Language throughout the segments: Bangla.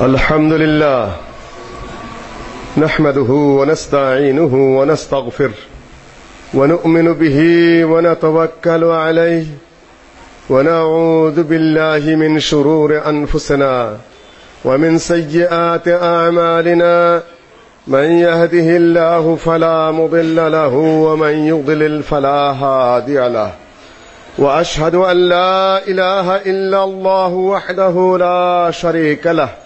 الحمد لله نحمده ونستعينه ونستغفر ونؤمن به ونتوكل عليه ونعوذ بالله من شرور انفسنا ومن سيئات اعمالنا من يهده الله فلا مضل له ومن يضلل فلا هادي له واشهد ان لا اله الا الله وحده لا شريك له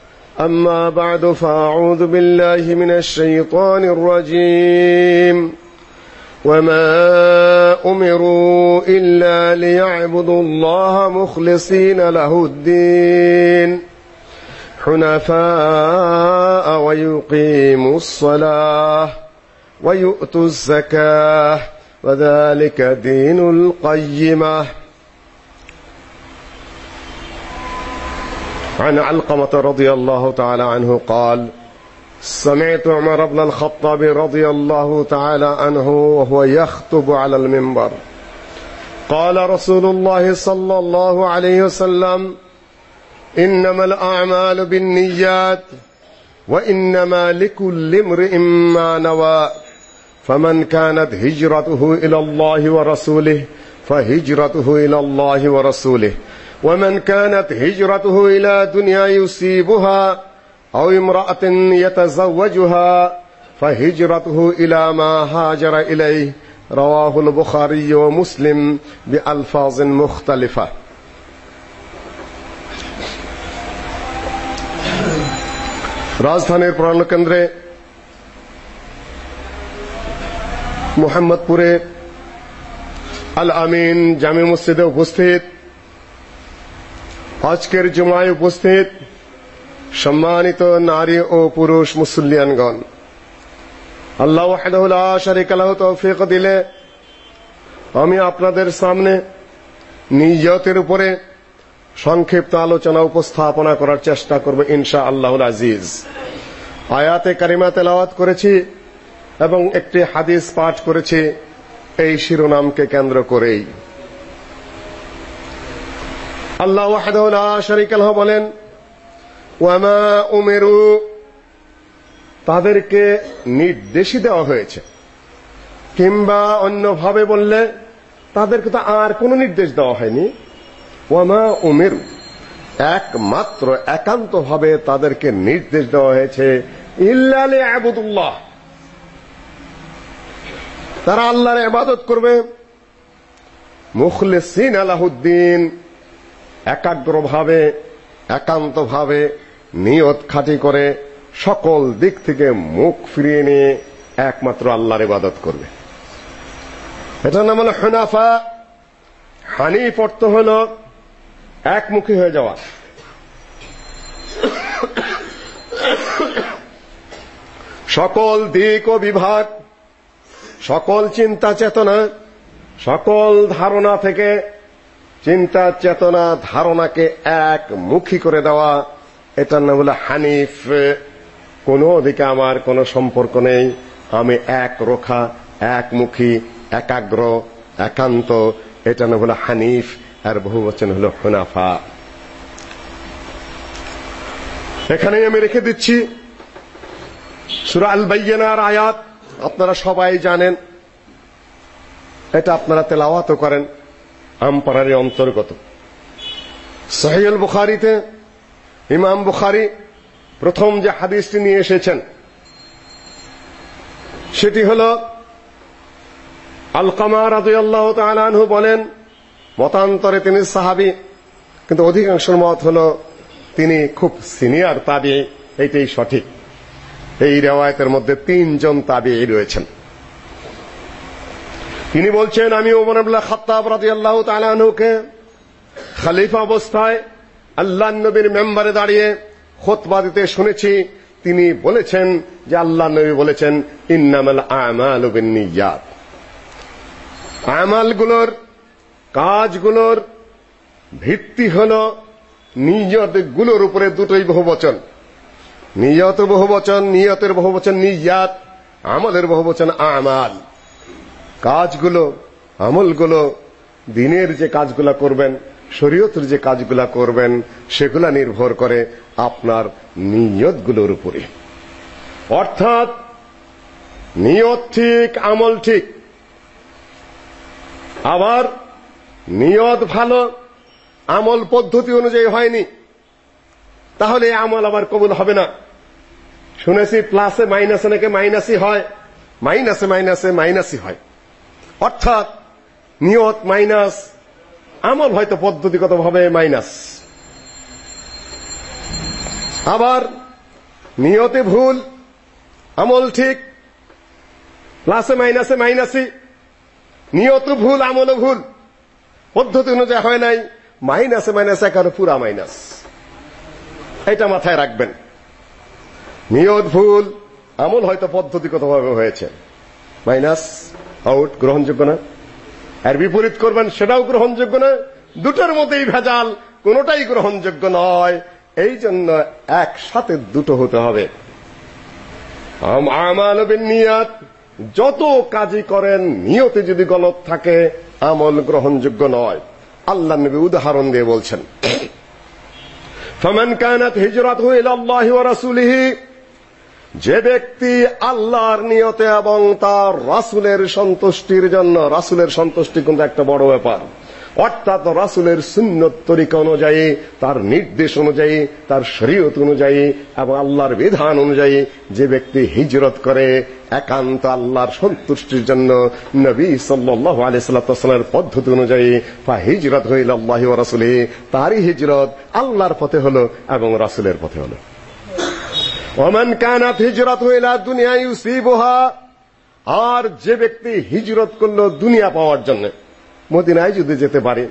أما بعد فأعوذ بالله من الشيطان الرجيم وما أمروا إلا ليعبدوا الله مخلصين له الدين حنفاء ويقيموا الصلاة ويؤتوا الزكاة وذلك دين القيمة عن علقمة رضي الله تعالى عنه قال سمعت عمر بن الخطاب رضي الله تعالى عنه وهو يخطب على المنبر. قال رسول الله صلى الله عليه وسلم إنما الأعمال بالنيات وإنما لكل امرئ ما نوى فمن كانت هجرته إلى الله ورسوله فهجرته إلى الله ورسوله. ومن كانت هجرته الى دنيا يصيبها او امراه يتزوجها فهجرته الى ما هاجر اليه رواه البخاري ومسلم بالفاظ مختلفه রাজধানীর প্রাণকেন্দ্রে মোহাম্মদপুরে আল আমিন জামে মসজিদে উপস্থিত আজকের জুমায় উপস্থিত সম্মানিত নারী ও পুরুষ মুসল্লিয়ানগণ। আল্লাহ ওয়াহদাহুল্লাহ শারিক আলাহ তৌফিক দিলে আমি আপনাদের সামনে নিয়তের উপরে সংক্ষিপ্ত আলোচনা উপস্থাপনা করার চেষ্টা করব ইনশা আল্লাহুল আজিজ। আয়াতে কারিমা তেলাওয়াত করেছি এবং একটি হাদিস পাঠ করেছি, এই শিরোনামকে কেন্দ্র করেই। আল্লাহ ওয়াহদাহু লা শারীকা লাহু বলেন, ওয়ামা উমিরু, তাদেরকে নির্দেশই দেওয়া হয়েছে। কিংবা অন্যভাবে বললে, তাদেরকে তো আর কোনো নির্দেশ দেওয়া হয়নি। ওয়ামা উমিরু, একমাত্র একান্তভাবে তাদেরকে নির্দেশ দেওয়া হয়েছে, ইল্লা লিআবুদুল্লাহ তারা আল্লাহর ইবাদত করবে। মুখলিসিন আলাহুদ্দিন একাগ্রভাবে, একান্তভাবে নিয়ত খাঁটি করে সকল দিক থেকে মুখ ফিরিয়ে নিয়ে একমাত্র আল্লাহর ইবাদত করবে। এটার নাম হলো হুনাফা। হানিফ অর্থ হল একমুখী হয়ে যাওয়া। সকল দিক ও বিভাগ, সকল চিন্তা চেতনা, সকল ধারণা থেকে চিন্তা চেতনা ধারণাকে একমুখী করে দেওয়া এটার নাম হলো হানিফ, কোনো দিকে আমার কোনো সম্পর্ক নেই। আমি এক রোখা একমুখী একাগ্র, একান্ত, এটা নাম হলো হানিফ, আর বহু বচন হলো হুনাফা। এখানেই আমি রেখে দিচ্ছি সূরা আল আয়াত। আপনারা সবাই জানেন, এটা আপনারা তেলাওয়াতও করেন। আমপাড়ারের অন্তর্গত। সহিহুল বুখারীতে ইমাম বুখারী প্রথম যে হাদিসটি নিয়ে এসেছেন, সেটি হলো, আলকামা রাদিয়াল্লাহু তাআলা আনহু বলেন, মতান্তরে তিনি সাহাবী, কিন্তু অধিকাংশ মত হলো তিনি খুব সিনিয়র তাবি এইটাই সঠিক। এই রেওয়ায়তের মধ্যে তিনজন তাবি রয়েছেন। তিনি বলছেন, আমি ওমর আব্দুল্লাহ খাত্তাব রাদিয়াল্লাহু তাআলা আনহুকে খলিফা অবস্থায় আল্লাহর নবীর মেম্বারে দাঁড়িয়ে খুতবা দিতে শুনেছি। তিনি বলেছেন যে আল্লাহ নবী বলেছেন, ইন্নামাল আমালু বিন্নিয়াত। আমালগুলোর কাজগুলোর ভিত্তি হলো নিয়তগুলোর উপরে দুটোই বহুবচন। নিয়ত বহুবচন, নিয়তের বহুবচন নিয়াত আমলের বহুবচন আমাল। কাজগুলো, আমলগুলো, দিনের যে কাজগুলা করবেন, শরীয়তের যে কাজগুলা করবেন, সেগুলা নির্ভর করে আপনার নিয়তগুলোর উপরে। অর্থাৎ, নিয়ত ঠিক, আমল ঠিক। আবার, নিয়ত ভালো, আমল পদ্ধতি অনুযায়ী হয়নি। তাহলে আমল আবার কবুল হবে না। শুনেছি, প্লাসে, মাইনাসে নাকি মাইনাসই হয়। মাইনাসে মাইনাসে, মাইনাসই হয়। অর্থাৎ নিয়ত মাইনাস, আমল হয়তো পদ্ধতিগতভাবে মাইনাস। আবার নিয়তে ভুল, আমল ঠিক, প্লাসে মাইনাসে মাইনাসই নিয়ত ভুল, আমলও ভুল। পদ্ধতি অনুযায়ী হয় নাই, মাইনাসে মাইনাসে একেবারে পুরা মাইনাস। এটা মাথায় রাখবেন। নিয়ত ভুল, আমল হয়তো পদ্ধতিগতভাবে হয়েছে। মাইনাস আউট গ্রহণযোগ্য না। আর বিপরীত করবেন, সেটাও গ্রহণযোগ্য না। দুটোর মধ্যেই ভেজাল, কোনোটাই গ্রহণযোগ্য নয়। এই জন্য একসাথে দুটো হতে হবে। আমাল নিয়াত যত কাজই করেন, নিয়তে যদি গলত থাকে, আমল গ্রহণযোগ্য নয়। আল্লাহ নবী উদাহরণ দিয়ে বলছেন। ফামান কানাত হিজরাতুহু ইলা আল্লাহি ওয়া রাসূলিহি যে ব্যক্তি আল্লাহর নিয়তে এবং তার রাসূলের সন্তুষ্টির জন্য, রাসূলের সন্তুষ্টি কিন্তু একটা বড় ব্যাপার। অর্থাৎ রাসূলের সুন্নত তরিকা অনুযায়ী, তার নির্দেশ অনুযায়ী, তার শরীয়ত অনুযায়ী এবং আল্লাহর বিধান অনুযায়ী যে ব্যক্তি হিজরত করে, একান্ত আল্লাহর সন্তুষ্টির জন্য নবী সাল্লাল্লাহু আলাইহি সাল্লামের পদ্ধতি অনুযায়ী, ফা হিজরত হইল আল্লাহি ওয়া রাসূলিহি, তারই হিজরত আল্লাহর পথে হলো এবং রাসূলের পথে হলো। ওমান কানাত হিজরত ইলা দুনিয়া ইউসিবুহা, আর যে ব্যক্তি হিজরত করল দুনিয়া পাওয়ার জন্য, মদিনায় যদি যেতে পারে,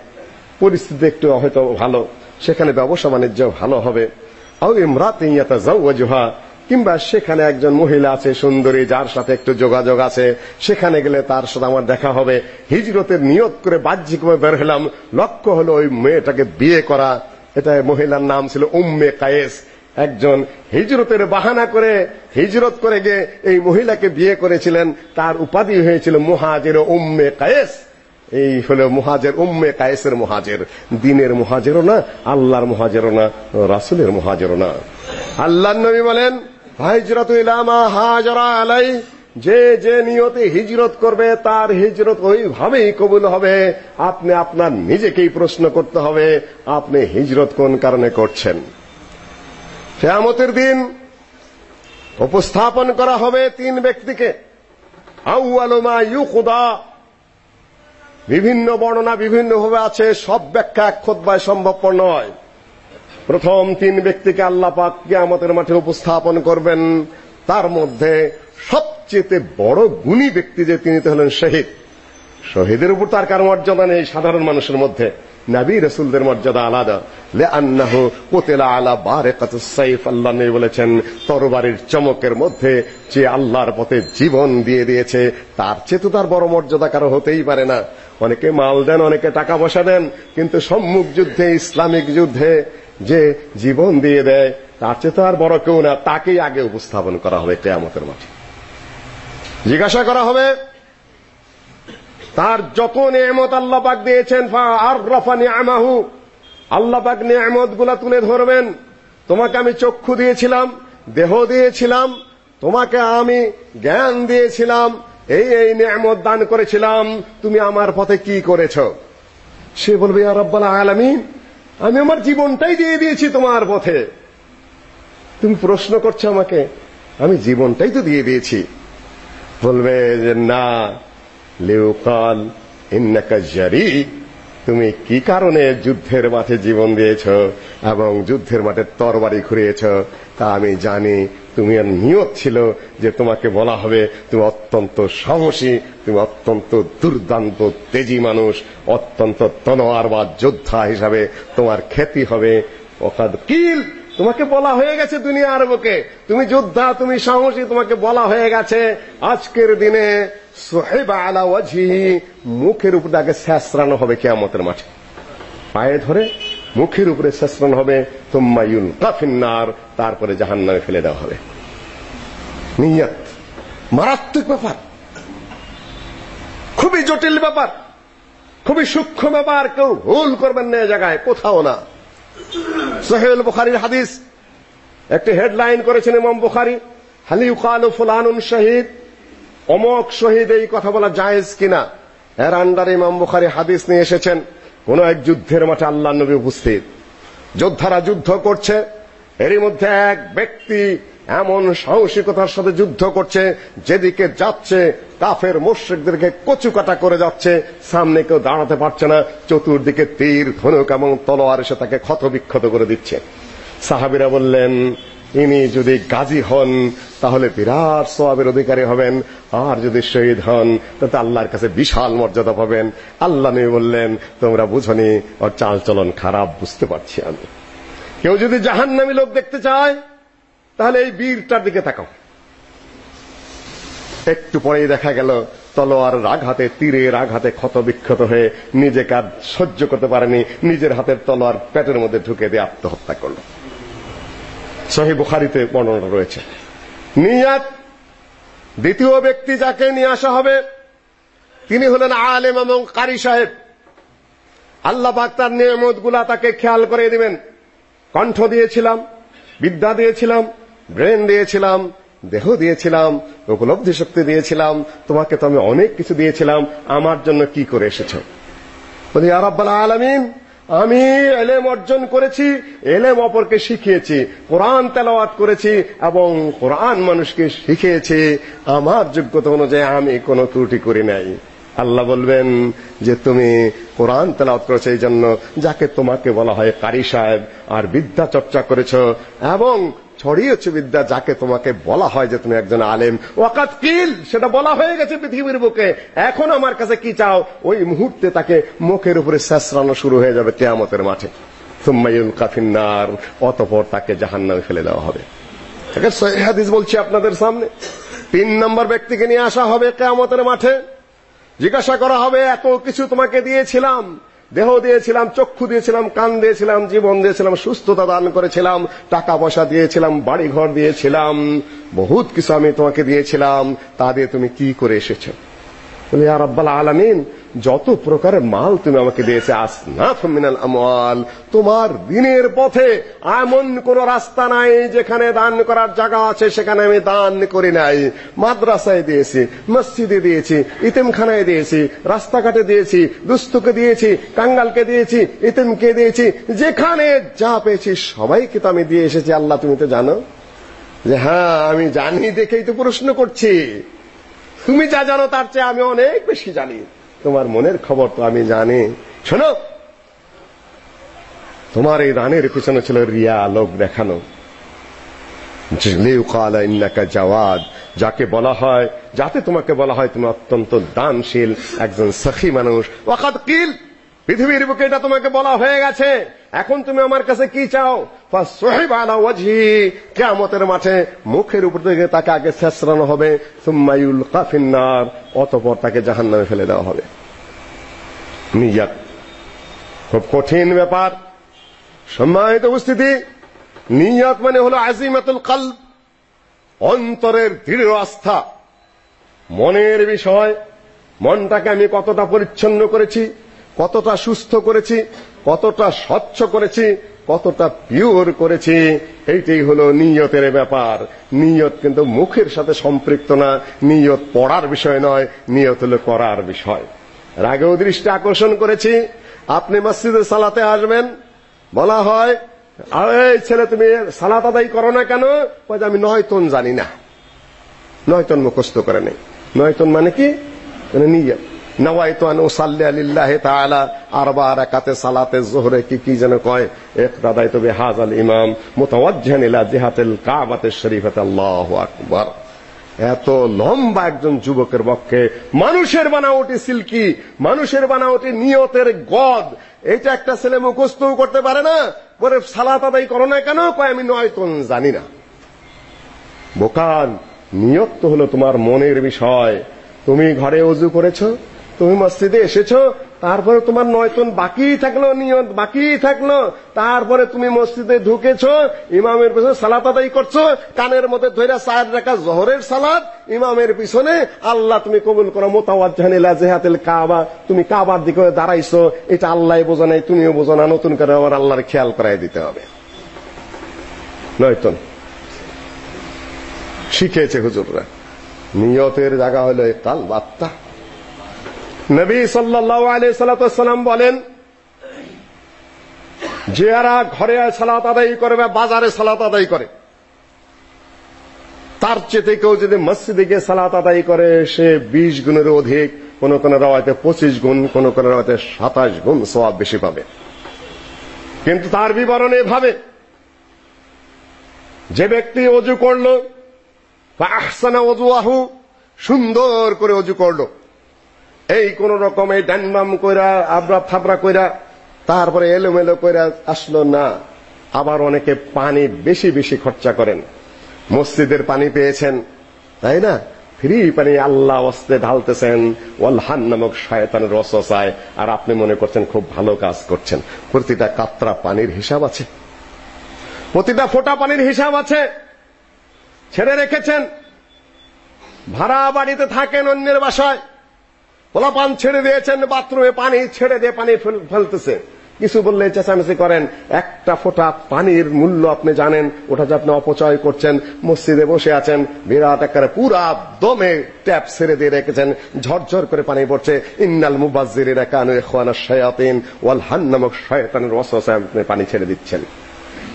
পরিস্থিতি একটু হয়তো ভালো, সেখানে ব্যবসা বাণিজ্য ভালো হবে। আও ইমরাতিন ইয়াতাজাওয়াজুহা, কিংবা সেখানে একজন মহিলা আছে সুন্দরী, যার সাথে একটু যোগাযোগ আছে, সেখানে গেলে তার সাথে আমার দেখা হবে। হিজরতের নিয়ত করে বাহ্যিকভাবে বের হলাম, লক্ষ্য হলো ওই মেয়েটাকে বিয়ে করা। এটা মহিলার নাম ছিল উম্মে কায়েস। একজন হিজরতের বাহানা করে, হিজরত করে গিয়ে এই মহিলাকে বিয়ে করেছিলেন, তার উপাধি হয়েছিল মুহাজির উম্মে কায়েস। এই হলো মুহাজের উম্মে কায়েসের মুহাজের। দিনের মুহাজেরও না, আল্লাহর মুহাজেরও না, রাসূলের মুহাজেরও না। আল্লাহর নবী বলেন আলাই। যে যে নিয়তে হিজরত করবে, তার হিজরত ওইভাবেই কবুল হবে। আপনি আপনার নিজেকেই প্রশ্ন করতে হবে, আপনি হিজরত কোন কারণে করছেন? কিয়ামতের দিন উপস্থাপন করা হবে তিন ব্যক্তিকে। আউয়ালু মা ইউকদা। বিভিন্ন বর্ণনা বিভিন্নভাবে আছে, সব ব্যাখ্যা এক খোদবায় সম্ভবপর নয়। প্রথম তিন ব্যক্তিকে আল্লাহ পাক কিয়ামতের মাঠে উপস্থাপন করবেন। তার মধ্যে সবচেয়ে বড় গুণী ব্যক্তি যে তিনি তো হলেন শহীদ। শহীদের উপর তার কারও মর্যাদা নেই সাধারণ মানুষের মধ্যে। নবী রাসূলদের মর্যাদা আলাদা। লিআন্নাহু কুতিলা আলা বারিকাতুস সাইফ, আল্লাহ নবী বলেছেন, তরবারির চমকের মধ্যে যে আল্লাহর পথে জীবন দিয়ে দিয়েছে, তার চেয়ে তো তার বড় মর্যাদা কারও হতেই পারে না। অনেকে মাল দেন, অনেকে টাকা পয়সা দেন, কিন্তু সম্মুখ যুদ্ধে, ইসলামিক যুদ্ধে যে জীবন দিয়ে দেয়, তার চেয়ে তো আর বড় কেউ না। তাকেই আগে উপস্থাপন করা হবে কিয়ামতের মাঠে। জিজ্ঞাসা করা হবে তার যত নিয়ামত আল্লাহ পাক দিয়েছেন, ফা আররাফা নিআমাহু আল্লাহ পাক নিয়ামতগুলো তুলে ধরবেন। তোমাকে আমি চক্ষু দিয়েছিলাম, দেহ দিয়েছিলাম, তোমাকে আমি জ্ঞান দিয়েছিলাম, এই এই নিয়ামত দান করেছিলাম। তুমি আমার পথে কি করেছ? সে বলবে, ইয়া রাব্বাল আলামিন, আমি আমার জীবনটাই দিয়ে দিয়েছি তোমার পথে। তুমি প্রশ্ন করছ আমাকে, আমি জীবনটাই তো দিয়ে দিয়েছি। বলবে যে, না লিউকাল ইন্নাকা জারি। তুমি কি কারণে যুদ্ধের মাঠে জীবন দিয়েছ এবং যুদ্ধের মাঠে তরবারি ঘুরিয়েছ তা আমি জানি। তুমি নিয়ত ছিল যে তোমাকে বলা হবে, তুমি অত্যন্ত সাহসী, তুমি অত্যন্ত দুর্দান্ত, তেজি মানুষ, অত্যন্ত তনোয়ার বা যোদ্ধা হিসাবে তোমার খ্যাতি হবে। ওকাদ কিল তোমাকে বলা হয়ে গেছে দুনিয়ার বুকে তুমি যোদ্ধা, তুমি সাহসী, তোমাকে বলা হয়ে গেছে, আজকের দিনে সোহেবা আলা ওয়াজহি, মুখের উপর আগে শেষরানো হবে কিয়ামতের মাঠে। পায়ে ধরে মুখের উপরে শেষরানো হবে তুম্মায়ুল কাফিন্নার তারপরে জাহান্নামে ফেলে দেওয়া হবে। নিয়ত। মারাত্মক ব্যাপার। খুবই জটিল ব্যাপার। খুবই সূক্ষ্ম ব্যাপার। কেউ ভুল করবেন না জায়গায়, কোথাও না। সোহেল বুখারীর হাদিস। একটি হেডলাইন করেছেন ইমাম বুখারী, হালি ইউকালু ফুলানুন শহীদ, অমক শহীদ এই কথা বলা জায়েজ কিনা? এর আন্ডারে ইমাম বুখারী হাদিস নিয়ে এসেছেন, কোন এক যুদ্ধের মাঠে আল্লাহ নবী উপস্থিত। যোদ্ধারা যুদ্ধ করছে, এরই মধ্যে এক ব্যক্তি এমন সাহসিকতার সাথে যুদ্ধ করছে, যেদিকে যাচ্ছে, কাফের মুশরিকদেরকে কচুকাটা করে যাচ্ছে, সামনে কেউ দাঁড়াতে পারছে না, চতুর্দিকে তীর, ধনুক এবং তলোয়ার এসে তাকে ক্ষতবিক্ষত করে দিচ্ছে। সাহাবিরা বললেন, ইনি যদি গাজী হন, তাহলে বিরাট সওয়াবের অধিকারী হবেন, আর যদি শহীদ হন, তাতে আল্লাহর কাছে বিশাল মর্যাদা পাবেন। আল্লাহ নবী বললেন, তোমরা বুঝনি, ওর চালচলন খারাপ, বুঝতে পারছি আমি। কেউ যদি জাহান্নামী লোক দেখতে চায় তাহলে এই বীরটার দিকে তাকাও। একটু পরেই দেখা গেল, তলোয়ার আঘাতে তীরের আঘাতে ক্ষত বিক্ষত হয়ে নিজেকে আর সহ্য করতে পারেনি। নিজের হাতের তলোয়ার পেটের মধ্যে ঢুকে দিয়ে আত্মহত্যা করল। সহি বুখারিতে বর্ণনা রয়েছে, নিয়াত দ্বিতীয় ব্যক্তি যাকে নিয়ে আসা হবে, তিনি হলেন আলেম এবং কারি সাহেব। আল্লাহ পাক তার নিয়ামতগুলা তাকে খেয়াল করে দিবেন। কণ্ঠ দিয়েছিলাম, বিদ্যা দিয়েছিলাম ব্রেন দিয়েছিলাম, দেহ দিয়েছিলাম, উপলব্ধি শক্তি দিয়েছিলাম, তোমাকে তো আমি অনেক কিছু দিয়েছিলাম, আমার জন্য কি করে এসেছ? বলি আর রাব্বাল আলামিন, আমি এলেম অর্জন করেছি, এলেম অপরকে শিখিয়েছি, কোরআন তেলাওয়াত করেছি এবং কোরআন মানুষকে শিখিয়েছি, আমার যোগ্যতা অনুযায়ী আমি কোনো ত্রুটি করি নাই। আল্লাহ বলবেন যে, তুমি কোরআন তেলাওয়াত করেছ এই জন্য যাকে তোমাকে বলা হয় কারি সাহেব আর বিদ্যা চর্চা করেছ এবং ছড়িয়েছ বিদ্যা, যাকে তোমাকে বলা হয় যে তুমি একজন আলেম। ওয়াকাত কিল, সেটা বলা হয়ে গেছে পৃথিবীর বুকে। এখন আমার কাছে কি চাও? ওই মুহূর্তে তাকে মুখের উপরে শেষরানো শুরু হয়ে যাবে কেয়ামতের মাঠে। সুম্মাইউল কাফিন্নার অতঃপর তাকে জাহান্নামে ফেলে দেওয়া হবে। হাদিস বলছি আপনাদের সামনে। তিন নম্বর ব্যক্তিকে নিয়ে আসা হবে কেয়ামতের মাঠে। জিজ্ঞাসা করা হবে, এত কিছু তোমাকে দিয়েছিলাম। দেহ দিয়েছিলাম, চক্ষু দিয়েছিলাম, কান দিয়েছিলাম, জীবন দিয়েছিলাম, সুস্থতা দান করেছিলাম, টাকা পয়সা দিয়েছিলাম বাড়ি ঘর দিয়েছিলাম, বহুত কিছু আমি তোমাকে দিয়েছিলাম, তা দিয়ে তুমি কি করে এসেছ? বলে, ইয়া রাব্বাল আলামিন যত প্রকারের মাল তুমি আমাকে দিয়েছে আসনাফ মিনাল আমওয়াল, তোমার দিনের পথে এমন কোন রাস্তা নাই যেখানে দান করার জায়গা আছে, সেখানে আমি দান করি নাই। মাদ্রাসায় দিয়েছি, মসজিদে দিয়েছি, ইতিমখানায় দিয়েছি, রাস্তাঘাটে দিয়েছি দুস্থকে দিয়েছি, কাঙ্গালকে দিয়েছি, ইতিমকে দিয়েছি, যেখানে যা পেয়েছি সবাইকে তো আমি দিয়ে এসেছি। আল্লাহ, তুমি তো জানো যে হ্যাঁ আমি জানি, দেখেই তো প্রশ্ন করছি। তুমি যা জানো, তার চেয়ে আমি অনেক বেশি জানি। তোমার মনের খবর তো আমি জানি। শোনো, তোমার এই রানের পিছনে ছিল রিয়া লোক দেখানো। লিউকালা জাওয়াদ, যাকে বলা হয়, যাতে তোমাকে বলা হয় তুমি অত্যন্ত দানশীল একজন সখী মানুষ। ওয়াকাদ কিল পৃথিবীর বুকে এটা তোমাকে বলা হয়ে গেছে। এখন তুমি আমার কাছে কি চাও? ফাসহিব আলা ওয়াজহি। কিয়ামতের মাঠে মুখের উপর থেকে তাকে আগে ছেঁচড়ানো হবে। সুম্মায়ুল কাফিন্নার অতঃপর তাকে জাহান্নামে ফেলে দেওয়া হবে। নিয়াত। খুব কঠিন ব্যাপার। সম্মানিত উপস্থিতি, নিয়াত মানে হলো আজিমাতুল কলব। অন্তরের দৃঢ় আস্থা। মনের বিষয়। মনটাকে আমি কতটা পরিচ্ছন্ন করেছি? কতটা সুস্থ করেছি, কতটা স্বচ্ছ করেছি, কতটা পিওর করেছি, এইটাই হলো নিয়তের ব্যাপার। নিয়ত কিন্তু মুখের সাথে সম্পৃক্ত না, নিয়ত পড়ার বিষয় নয়, নিয়ত হলো করার বিষয়। রাগেও দৃষ্টি আকর্ষণ করেছি, আপনি মসজিদে সালাতে আসবেন, বলা হয় এই ছেলে তুমি সালাত আদায় করো না কেন? বলে আমি নয়তন জানি না। নয়তন মুখস্থ করে নেই। নয়তন মানে কি? মানে নিয়ত। নওয়াইতু আন উসাল্লি লিল্লাহি তাআলা আরবা রাকাতে সালাতে যোহরে কি কি যেন কয়। ইকতাদাইতু বিহাযাল ইমাম, মুতাওয়াজ্জিহান ইলা জিহাতিল কাবাতে শরীফাতে আল্লাহু আকবার। এত লম্বা একজন যুবকের পক্ষে মানুষের বানাওটি সিল্কি, মানুষের বানাওটি নিয়তের গদ। এটা একটা ছেলে মুখস্থও করতে পারে না, বলে সালাত আদায় করো না কেন? কয়, আমি নয়তন জানি না। বোকান, নিয়ত তো হলো তোমার মনের বিষয়। তুমি ঘরে অজু করেছ? তুমি মসজিদে এসেছ, তারপরে তোমার নয়তন বাকি থাকল নিয়ত, বাকি থাকল। তারপরে তুমি মসজিদে ঢুকেছো, ইমামের পিছনে সালাত আদায় করছ, কানের মধ্যে ধইরা চার রাখা জহরের সালাত, ইমামের পিছনে আল্লাহ তুমি কবুল করো মোতাওয়াজ্জাহান ইলা জিহাতিল কাবা। তুমি কাবার দিকে দাঁড়াইছো, এটা আল্লাহই বোঝা নাই, তুমিও বোঝো না, নতুন করে আবার আল্লাহর খেয়াল করাই দিতে হবে। নয়তন, শিখেছে হুজুররা। নিয়তের জায়গা হলো কাল বাত্তা। নবী সাল্লাল্লাহু আলাইহি সাল্লাম বলেন যারা ঘরে সালাত আদায় করে বা বাজারে সালাত আদায় করে। তার চেয়ে কেউ যদি মসজিদে গিয়ে সালাত আদায় করে, সে 20 গুণের অধিক, কোন কোন রাওয়াতে 25 গুণ, কোন কোন রাওয়াতে 27 গুণ সওয়াব বেশি পাবে। কিন্তু তার বিবরণ এভাবে, যে ব্যক্তি অজু করল, বা আহসানা ওযুয়াহু সুন্দর করে অজু করল এই কোন রকম এই ডানবাম কইরা, আবরা থাবরা কইরা, তারপরে এলোমেলো কইরা আসলো না। আবার অনেকে পানি বেশি বেশি খরচা করেন। মসজিদের পানি পেয়েছেন, তাই না? ফ্রি পানি আল্লাহ ওয়াস্তে ঢালতেছেন। ওয়ালহান নামক শয়তানের রসসায়। আর আপনি মনে করছেন খুব ভালো কাজ করছেন। প্রতিটা কাতরা পানির হিসাব আছে। প্রতিটা ফোঁটা পানির হিসাব আছে। ছেড়ে রেখেছেন। ভাড়া বাড়িতে থাকেন অন্যের বাসায়। পোলাপান ছেড়ে দিয়েছেন, বাথরুমে পানি ছেড়ে দিয়ে পানি ফেলতেছে। কিছু বললে চেঁচামেচি করেন, একটা ফোঁটা পানির মূল্য আপনি জানেন, ওটা যে আপনি অপচয় করছেন, মসজিদে বসে আছেন, বিরাট আকারে পুরা দমে ট্যাপ ছেড়ে দিয়ে রেখেছেন, ঝরঝর করে পানি পড়ছে। ইন্নাল মুবাজ্জিরিরা কানু শায়াতিন, ওয়াল হান নামক শয়তানের ওয়াসওয়াসায় আপনি পানি ছেড়ে দিচ্ছেন।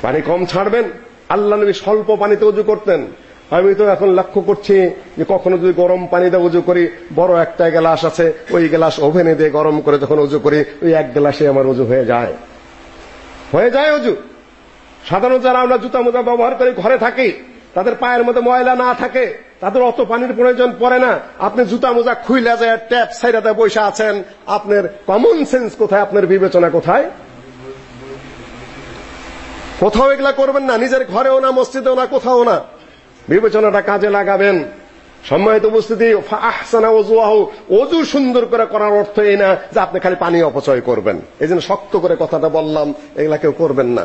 পানি কম ছাড়বেন। আল্লাহ নবী স্বল্প পানিতে উজু করতেন। আমি তো এখন লক্ষ্য করছি যে কখনো যদি গরম পানিতে উজু করি, বড় একটা গ্লাস আছে, ওই গ্লাস ওভেনে দিয়ে গরম করে যখন উজু করি, ওই এক গ্লাসে আমার উজু হয়ে যায়। হয়ে যায় উজু। সাধারণত যারা আমরা জুতা মোজা ব্যবহার করি, ঘরে থাকি, তাদের পায়ের মধ্যে ময়লা না থাকে, তাদের অত পানির প্রয়োজন পড়ে না। আপনি জুতা মোজা খুইলা যায়, ট্যাপ সাইডাতে বসে আছেন, আপনার কমন সেন্স কোথায়, আপনার বিবেচনা কোথায়? কোথাও এগুলা করবেন না, নিজের ঘরেও না, মসজিদেও না, কোথাও না। বিবেচনাটা কাজে লাগাবেন। সম্মানিত উপস্থিতি আহসানা ওজুয়াহু ওজু সুন্দর করে করার অর্থ এই না যে আপনি খালি পানি অপচয় করবেন। এই জন্য শক্ত করে কথাটা বললাম, এগুলা কেউ করবেন না।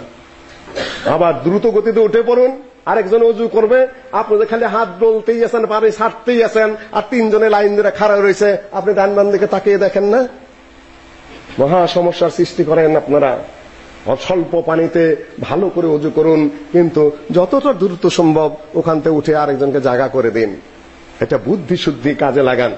আবার দ্রুত গতিতে উঠে পড়ুন, আরেকজন অজু করবে, আপনি যে খালি হাত ডলতেই আছেন, পানি ছাড়তেই আছেন, আর তিনজনে লাইন ধরে খাড়া রয়েছে, আপনি ডান বাম দিকে তাকিয়ে দেখেন না? মহা সমস্যার সৃষ্টি করেন আপনারা। স্বল্প পানিতে ভালো করে অজু করুন, কিন্তু যতটা দ্রুত সম্ভব ওখান থেকে উঠে আরেকজনকে জায়গা করে দিন। এটা বুদ্ধি শুদ্ধি কাজে লাগান।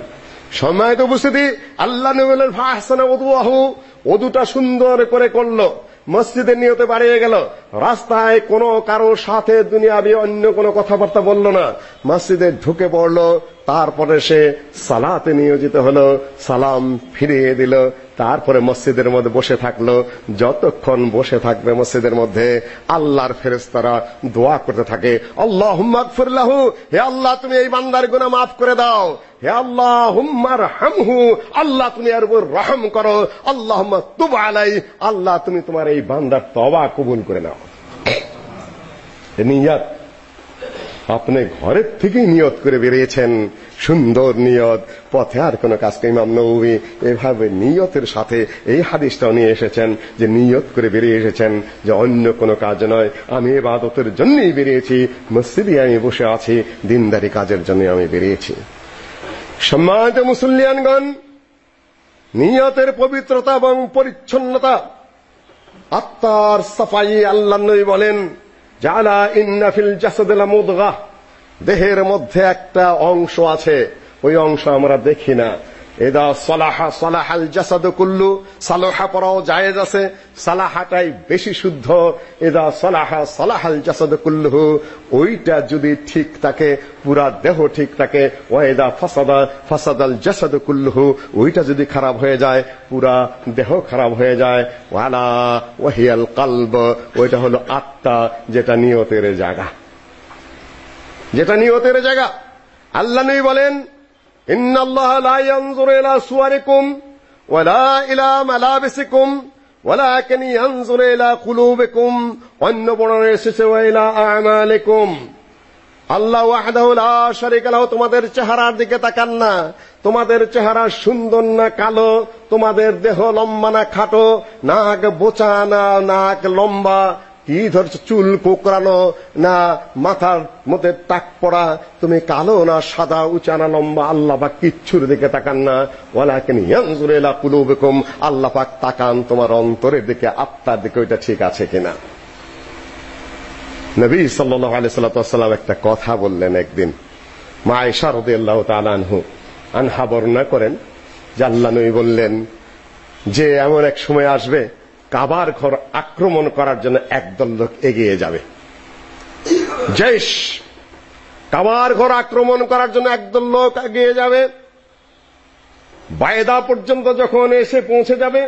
সম্মানিত উপস্থিতি, আল্লাহ নবীর ফাহসানা ওদুয়াহু ওদুটা সুন্দর করে করল মসজিদের নিয়তে বাড়িয়ে গেল। রাস্তায় কোনো কারোর সাথে দুনিয়াবি অন্য কোনো কথাবার্তা বলল না। মসজিদে ঢুকে পড়ল, তারপরে সে সালাতে নিয়োজিত হলো, সালাম ফিরিয়ে দিল। তারপরে মসজিদের মধ্যে বসে থাকল। যতক্ষণ বসে থাকবে মসজিদের মধ্যে, আল্লাহর ফেরেশতারা দোয়া করতে থাকে। আল্লাহুম্মা গফিরলাহু হে আল্লাহ, তুমি এই বান্দার গুনাহ maaf করে দাও। হে আল্লাহ হুম্মার আল্লাহ, তুমি এর উপর রহম করো। আল্লাহুম্মা তুব আলাই আল্লাহ, তুমি তোমার এই বান্দার তওবা কবুল করে নাও। নিয়ত আপনি ঘরের থেকেই নিয়ত করে বেরিয়েছেন। সুন্দর নিয়ত, পথে আর কোনো কাজকে ইমাম নবী এভাবে নিয়তের সাথে এই হাদিসটাও নিয়ে এসেছেন যে নিয়ত করে বেরিয়ে এসেছেন যে অন্য কোনো কাজ নয়। আমি ইবাদতের জন্যই বেরিয়েছি, মসজিদে আমি বসে আছি, দিনদারি কাজের জন্য আমি বেরিয়েছি। সম্মানিত মুসল্লিয়ানগণ, নিয়তের পবিত্রতা এবং পরিচ্ছন্নতা, আত্মার সাফাই আল্লাহ বলেন, জালা ইন্না ফিল মুদগা দেহের মধ্যে একটা অংশ আছে। ওই অংশ আমরা দেখি না। এদা সালাহা সালাহাল জাসাদ কুল্লু, সালাহা পরাও জায়েজ আছে। সালাহাটাই বেশি শুদ্ধ। এদা সালাহা সালাহাল জাসাদ কুল্লু ওইটা যদি ঠিক থাকে, পুরা দেহ ঠিক থাকে, ওয়াইদা ফাসাদা, ফাসাদাল জাসাদ কুল্লু ওইটা যদি খারাপ হয়ে যায়, পুরা দেহ খারাপ হয়ে যায়। ওয়ালা ওয়াহিয়াল কালব, ওইটা হলো আত্মা, যেটা নিয়তের জায়গা। যেটা নিয়তের জায়গা। আল্লাহ নবী বলেন, ইন্নাল্লাহ লা ইয়ানজুরু ইলা সুওয়ারিকুম ওয়ালা ইলা মালাবিসিকুম, ওয়ালাকিন ইয়ানজুরু ইলা কুলুবিকুম অন্য বর্ণনা এসেছে ইলা আমালিকুম। আল্লাহ ওয়াহদাহু লা শারীকা লাহু, তোমাদের চেহারার দিকে তাকান না। তোমাদের চেহারা সুন্দর না কালো, তোমাদের দেহ লম্বা না খাটো, নাক বোচা না, নাক লম্বা কি ধরছ চুল কোকড়ানো, না মাথার মধ্যে টাক পড়া, তুমি কালো না সাদা, উঁচা না লম্বা, আল্লাহ পাক কিচ্ছুর দিকে তাকান না। ওয়ালাকিন ইয়ানজুরু ইলা কুলুবিকুম, আল্লাহ পাক তাকান তোমার অন্তরের দিকে, আত্মার দিকে, ওইটা ঠিক আছে কিনা। নবী সাল্লাল্লাহু আলাইহি সাল্লাম একটা কথা বললেন একদিন। মা আয়েশা রাদিয়াল্লাহু তাআলা আনহু, আনহা বর্ণনা করেন, যে আল্লাহ নবী বললেন, যে এমন এক সময় আসবে কাবার ঘর আক্রমণ করার জন্য একদল লোক এগিয়ে যাবে। জৈশ, কাবার ঘর আক্রমণ করার জন্য একদল লোক এগিয়ে যাবে। বায়দা পর্যন্ত যখন এসে পৌঁছে যাবে,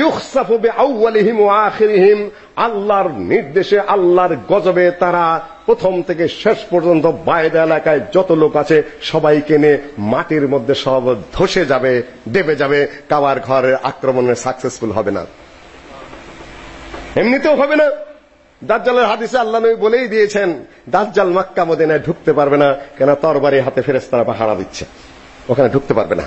ইউখসাফু বিআউয়ালিহিম ওয়া আখিরিহিম, আল্লাহর নির্দেশে, আল্লাহর গজবে তারা প্রথম থেকে শেষ পর্যন্ত বায়দা এলাকায় যত লোক আছে সবাইকে নিয়ে মাটির মধ্যে সব ধসে যাবে দেবে যাবে, কাবার ঘরের আক্রমণে সাকসেসফুল হবে না। এমনিতেও হবে না। দাজ্জালের হাদিসে আল্লাহ নবী বলেই দিয়েছেন, দাজ্জাল মক্কা মদিনায় ঢুকতে পারবে না, কেন তরবারি হাতে ফেরেশতারা পাহারা দিচ্ছে। ওখানে ঢুকতে পারবে না।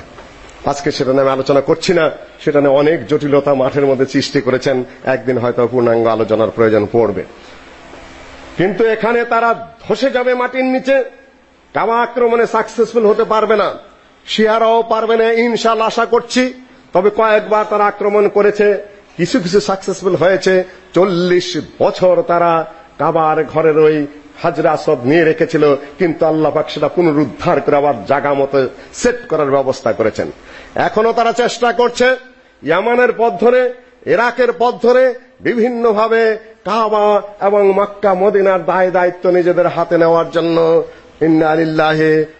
আজকে সেটা নিয়ে আলোচনা করছি না, সেটা নিয়ে অনেক জটিলতা মাঠের মধ্যে সৃষ্টি করেছেন, একদিন হয়তো পূর্ণাঙ্গ আলোচনার প্রয়োজন পড়বে। কিন্তু এখানে তারা ধসে যাবে মাটির নিচে কামা আক্রমণে সাকসেসফুল হতে পারবে না। শিয়ারাও পারবে না, ইনশাআল্লাহ আশা করছি। তবে কয়েকবার তারা আক্রমণ করেছে কিছু কিছু সাকসেসফুল হয়েছে, চল্লিশ বছর তারা কাবার ঘরের ওই হাজরা আসদ নিয়ে রেখেছিল, কিন্তু আল্লাহ পাক সেটা পুনরুদ্ধার করে আবার জাগা মতো সেট করার ব্যবস্থা করেছেন। এখনও তারা চেষ্টা করছে, ইয়ামানের পথ ধরে, ইরাকের পথ ধরে বিভিন্নভাবে কাবা এবং মক্কা, মদিনার দায় দায়িত্ব নিজেদের হাতে নেওয়ার জন্য إنا لله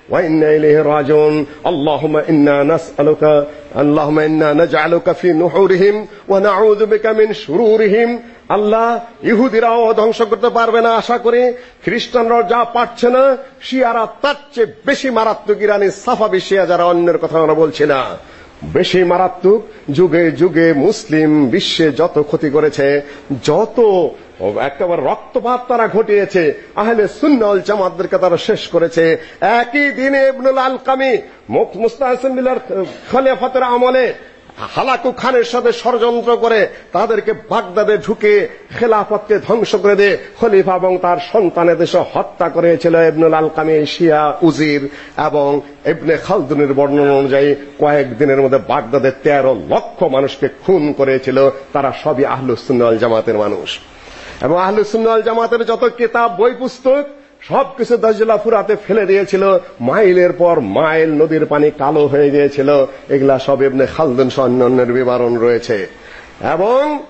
وإنا إليه راجعون اللهم إنا نسألك اللهم إنا نجعلك في نحورهم ونعوذ بك من شرورهم আল্লাহ ইহুদিরাও ধ্বংস করতে পারবে না আশা করি খ্রিস্টানরাও যা পারছে না শিয়ারা তার চেয়ে বেশি মারাত্মক ইরানি সাফাবি শিয়া যারা অন্যের কথা আমরা বলছি না বেশি মারাত্মক যুগে যুগে মুসলিম বিশ্বে যত ক্ষতি করেছে যত একেবারে রক্তপাত তারা ঘটিয়েছে। আহলে সুন্নাল জামাতদেরকে তারা শেষ করেছে। একই দিনে ইবনুল আলকামি মুস্তাহসিন বিল্লাহর খলিফাতের আমলে হালাকু খানের সাথে ষড়যন্ত্র করে তাদেরকে বাগদাদে ঢুকে খেলাফতকে ধ্বংস করে দিয়ে খলিফা এবং তার সন্তানের দেশে হত্যা করেছিল ইবনুল আলকামি, শিয়া, উজির এবং ইবনে খালদুনের বর্ণনা অনুযায়ী কয়েকদিনের মধ্যে বাগদাদের তেরো লক্ষ মানুষকে খুন করেছিল। তারা সবই আহলুস সুন্নাল জামাতের মানুষ। এবং আহলুস সুন্নাল জামাতের যত কিতাব, বই, পুস্তক, সবকিছু দাজলা ফুরাতে ফেলে দিয়েছিল। মাইলের পর মাইল নদীর পানি কালো হয়ে গিয়েছিল। এগুলা সব এমনি খালদুন সন্ন্যের বিবরণ রয়েছে। এবং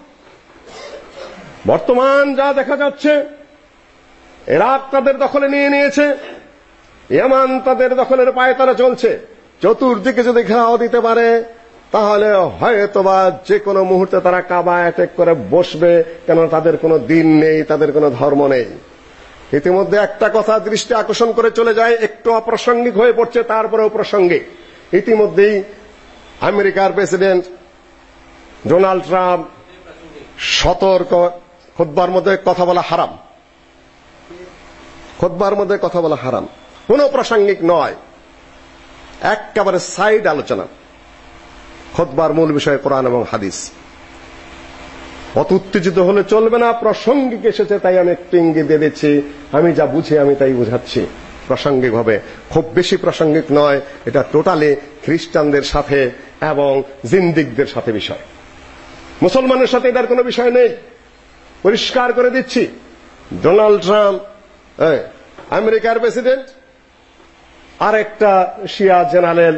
বর্তমান যা দেখা যাচ্ছে এরাক তাদের দখলে নিয়ে নিয়েছে, ইয়ামান তাদের দখলের পায়ে তারা চলছে। চতুর্দিকে যদি ঘেরাও দিতে পারে তাহলে হয়তোবা যে কোনো মুহূর্তে তারা কাবা অ্যাটেক করে বসবে কেন তাদের কোনো দিন নেই, তাদের কোনো ধর্ম নেই। ইতিমধ্যে একটা কথা দৃষ্টি আকর্ষণ করে চলে যায়, একটু অপ্রাসঙ্গিক হয়ে পড়ছে, তারপরেও প্রাসঙ্গিক ইতিমধ্যেই আমেরিকার প্রেসিডেন্ট ডোনাল্ড ট্রাম্প সতর্ক খুতবার মধ্যে কথা বলা হারাম। খুতবার মধ্যে কথা বলা হারাম। কোনো প্রাসঙ্গিক নয়। একেবারে সাইড আলোচনা। খুতবার মূল বিষয় কোরআন এবং হাদিস। অত উত্তেজিত হলে চলবে না, প্রাসঙ্গিক এসেছে তাই আমি একটু ইঙ্গিত দিয়ে দিচ্ছি। আমি যা বুঝি আমি তাই বুঝাচ্ছি। প্রাসঙ্গিকভাবে খুব বেশি প্রাসঙ্গিক নয়, এটা টোটালি খ্রিস্টানদের সাথে এবং জিন্দিকদের সাথে বিষয়। মুসলমানের সাথে এটার কোনো বিষয় নেই। পরিষ্কার করে দিচ্ছি। ডোনাল্ড ট্রাম্প আমেরিকার প্রেসিডেন্ট, আরেকটা শিয়া জেনারেল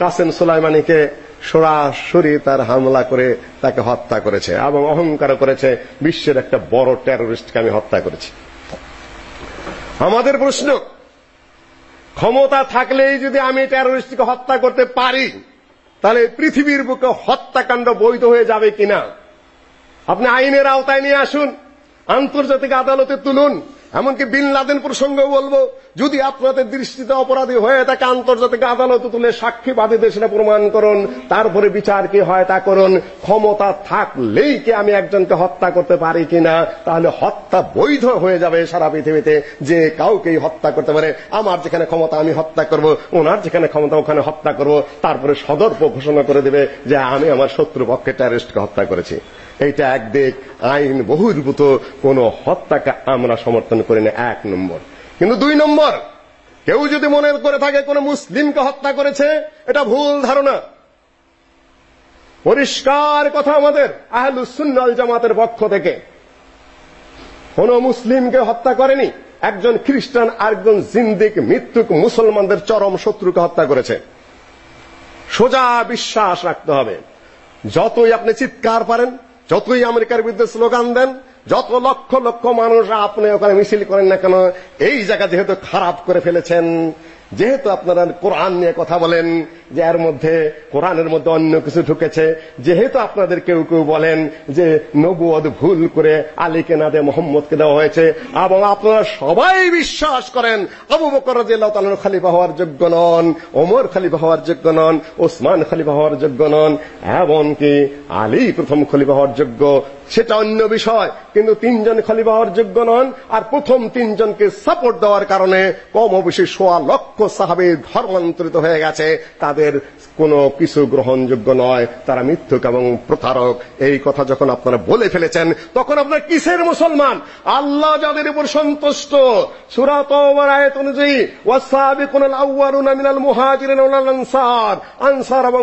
কাসেম সুলাইমানিকে সরাসরি তার হামলা করে তাকে হত্যা করেছে এবং অহংকার করেছে। বিশ্বের একটা বড় টেরোরিস্টকে আমি হত্যা করেছি। আমাদের প্রশ্ন, ক্ষমতা থাকলেই যদি আমি টেরোরিস্টকে হত্যা করতে পারি, তাহলে পৃথিবীর বুকে হত্যাকাণ্ড বৈধ হয়ে যাবে কিনা? আপনি আইনের আওতায় নিয়ে আসুন, আন্তর্জাতিক আদালতে তুলুন এমনকি বিন লাদেন প্রসঙ্গেও বলব, যদি আপনাদের দৃষ্টিতে অপরাধী হয়ে থাকে আন্তর্জাতিক আদালতে তুলে সাক্ষী বাদীদের সেটা প্রমাণ করুন, তারপরে বিচার কি হয় তা করুন, ক্ষমতা থাকলেই কি আমি একজনকে হত্যা করতে পারি কিনা, তাহলে হত্যা বৈধ হয়ে যাবে সারা পৃথিবীতে, যে কাউকেই হত্যা করতে পারে। আমার যেখানে ক্ষমতা, আমি হত্যা করব, ওনার যেখানে ক্ষমতা, ওখানে হত্যা করব, তারপরে সদর্প ঘোষণা করে দেবে যে আমি আমার শত্রু পক্ষে টেররিস্টকে হত্যা করেছি। এইটা একদিক আইন বহির্ভূত, কোন হত্যাকে আমরা সমর্থন করি না, এক নম্বর। কিন্তু দুই নম্বর, কেউ যদি মনে করে থাকে কোন মুসলিমকে হত্যা করেছে, এটা ভুল ধারণা। পরিষ্কার কথা আমাদের আহলুস সুন্নাল জামাতের পক্ষ থেকে। কোন মুসলিমকে হত্যা করেনি, একজন খ্রিস্টান, আরেকজন জিন্দিক, মৃত্যুক মুসলমানদের চরম শত্রুকে হত্যা করেছে। সোজা বিশ্বাস রাখতে হবে। যতই আপনি চিৎকার পারেন যতই আমেরিকার বিরুদ্ধে স্লোগান দেন, যত লক্ষ লক্ষ মানুষ আপনি ওখানে মিছিল করেন না কেন, এই জায়গা যেহেতু খারাপ করে ফেলেছেন যেহেতু আপনারা কোরআন নিয়ে কথা বলেন, যে এর মধ্যে, কোরআনের মধ্যে অন্য কিছু ঢুকেছে, যেহেতু আপনাদের কেউ কেউ বলেন যে নবুয়দ ভুল করে আলীকে না দিয়ে মোহাম্মদকে দেওয়া হয়েছে, এবং আপনারা সবাই বিশ্বাস করেন, আবু বকর রাদিয়াল্লাহু খলিফা হওয়ার যোগ্য নন, ওমর খলিফা হওয়ার যোগ্য নন, ওসমান খলিফা হওয়ার যোগ্য নন, এমনকি আলী প্রথম খলিফা হওয়ার যোগ্য সেটা অন্য বিষয়, কিন্তু তিনজন খলিফা হওয়ার যোগ্য নন, আর প্রথম তিনজনকে সাপোর্ট দেওয়ার কারণে কম বেশি সোয়া লক্ষ সাহাবে ধর্মান্তরিত হয়ে গেছে, তাদের কোনো কিছু গ্রহণযোগ্য নয়, তারা মিথ্যুক এবং প্রতারক। এই কথা যখন আপনারা বলে ফেলেছেন, তখন আপনার কিসের মুসলমান? আল্লাহ যাদের উপর সন্তুষ্ট, সূরা তাওবার অনুযায়ী আনসার আনসার এবং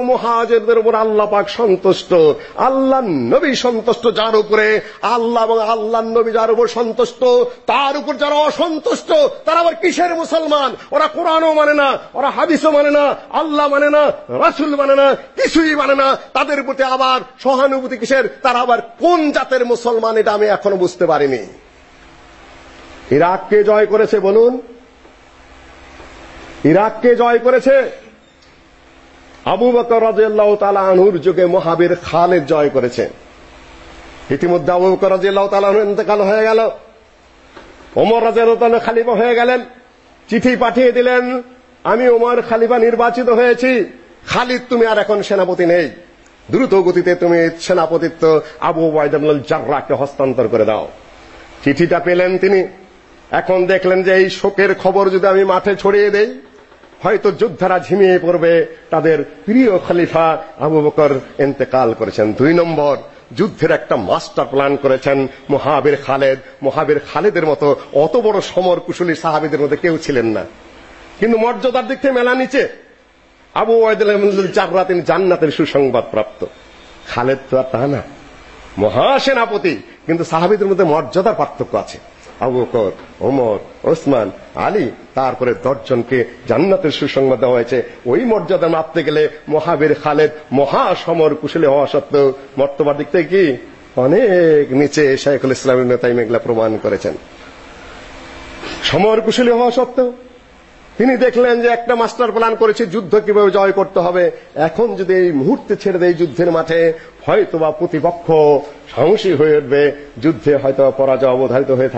উপর আল্লাহ পাক সন্তুষ্ট। আল্লাহ নবী সন্তুষ্ট যার উপরে, আল্লাহ এবং আল্লাহ নবী যার উপর সন্তুষ্ট, তার উপর যারা অসন্তুষ্ট, তারা আবার কিসের মুসলমান? ওরা কোরআনও মানে না, ওরা হাদিসও মানে না, আল্লাহ মানে না রাসূল মানে না, কিছুই মানে না। তাদের প্রতি আবার সহানুভূতি কিসের? তারা আবার কোন জাতের মুসলমান এটা আমি এখনও বুঝতে পারিনি। ইরাককে জয় করেছে বলুন। ইরাককে জয় করেছে আবু বকর রাদিয়াল্লাহু তাআলা আনহুর যুগে মহাবীর খালেদ জয় করেছে। ইতিমধ্যে আবু বকর রাদিয়াল্লাহু তাআলা আনহু ইন্তেকাল হয়ে গেল। ওমর রাদিয়াল্লাহু তাআলা খলিফা হয়ে গেলেন। চিঠি পাঠিয়ে দিলেন, আমি ওমর খলিফা নির্বাচিত হয়েছি। খালিদ, তুমি আর এখন সেনাপতি নেই। দ্রুত গতিতে তুমি সেনাপতিত্ব আবু ওবায়দুল জাররাহকে হস্তান্তর করে দাও। চিঠিটা পেলেন তিনি। এখন দেখলেন যে এই শোকের খবর যদি আমি মাঠে ছড়িয়ে দেই, হয়তো যোদ্ধারা ঝিমিয়ে পড়বে। তাদের প্রিয় খলিফা আবু বকর ইন্তেকাল করেছেন। দুই নম্বর, যুদ্ধের একটা মাস্টার প্ল্যান করেছেন মহাবীর খালেদ। মহাবীর খালেদের মতো অত বড় সমর কুশলী সাহাবীদের মধ্যে কেউ ছিলেন না। কিন্তু মর্যাদার দিক থেকে মেলা নিচে। আবু ওয়াইদুল চাররা তিনি জান্নাতের সুসংবাদ প্রাপ্ত। খালেদ তো আর তা না। মহাসেনাপতি, কিন্তু সাহাবিদের মধ্যে মর্যাদার পার্থক্য আছে। আবু বকর, ওমর, ওসমান, আলী, তারপরে দশজনকে জান্নাতের সুসংবাদ দেওয়া হয়েছে। ওই মর্যাদা মাপতে গেলে মহাবীর খালেদ মহাসমর কুশলী হওয়া সত্ত্বেও মর্তবার দিক থেকে কি? অনেক নিচে শাইখুল ইসলামের নেতাই মেঘলা প্রমাণ করেছেন। সমর কুশলী হওয়া সত্ত্বেও তিনি দেখলেন যে একটা মাস্টার প্ল্যান করেছে, যুদ্ধ কীভাবে জয় করতে হবে। এখন যদি এই মুহূর্তে ছেড়ে দেয় যুদ্ধের মাঠে, হয়তোবা প্রতিপক্ষ সাহসী হয়ে উঠবে। যুদ্ধে হয়তো পরাজয় অবধারিত হয়ে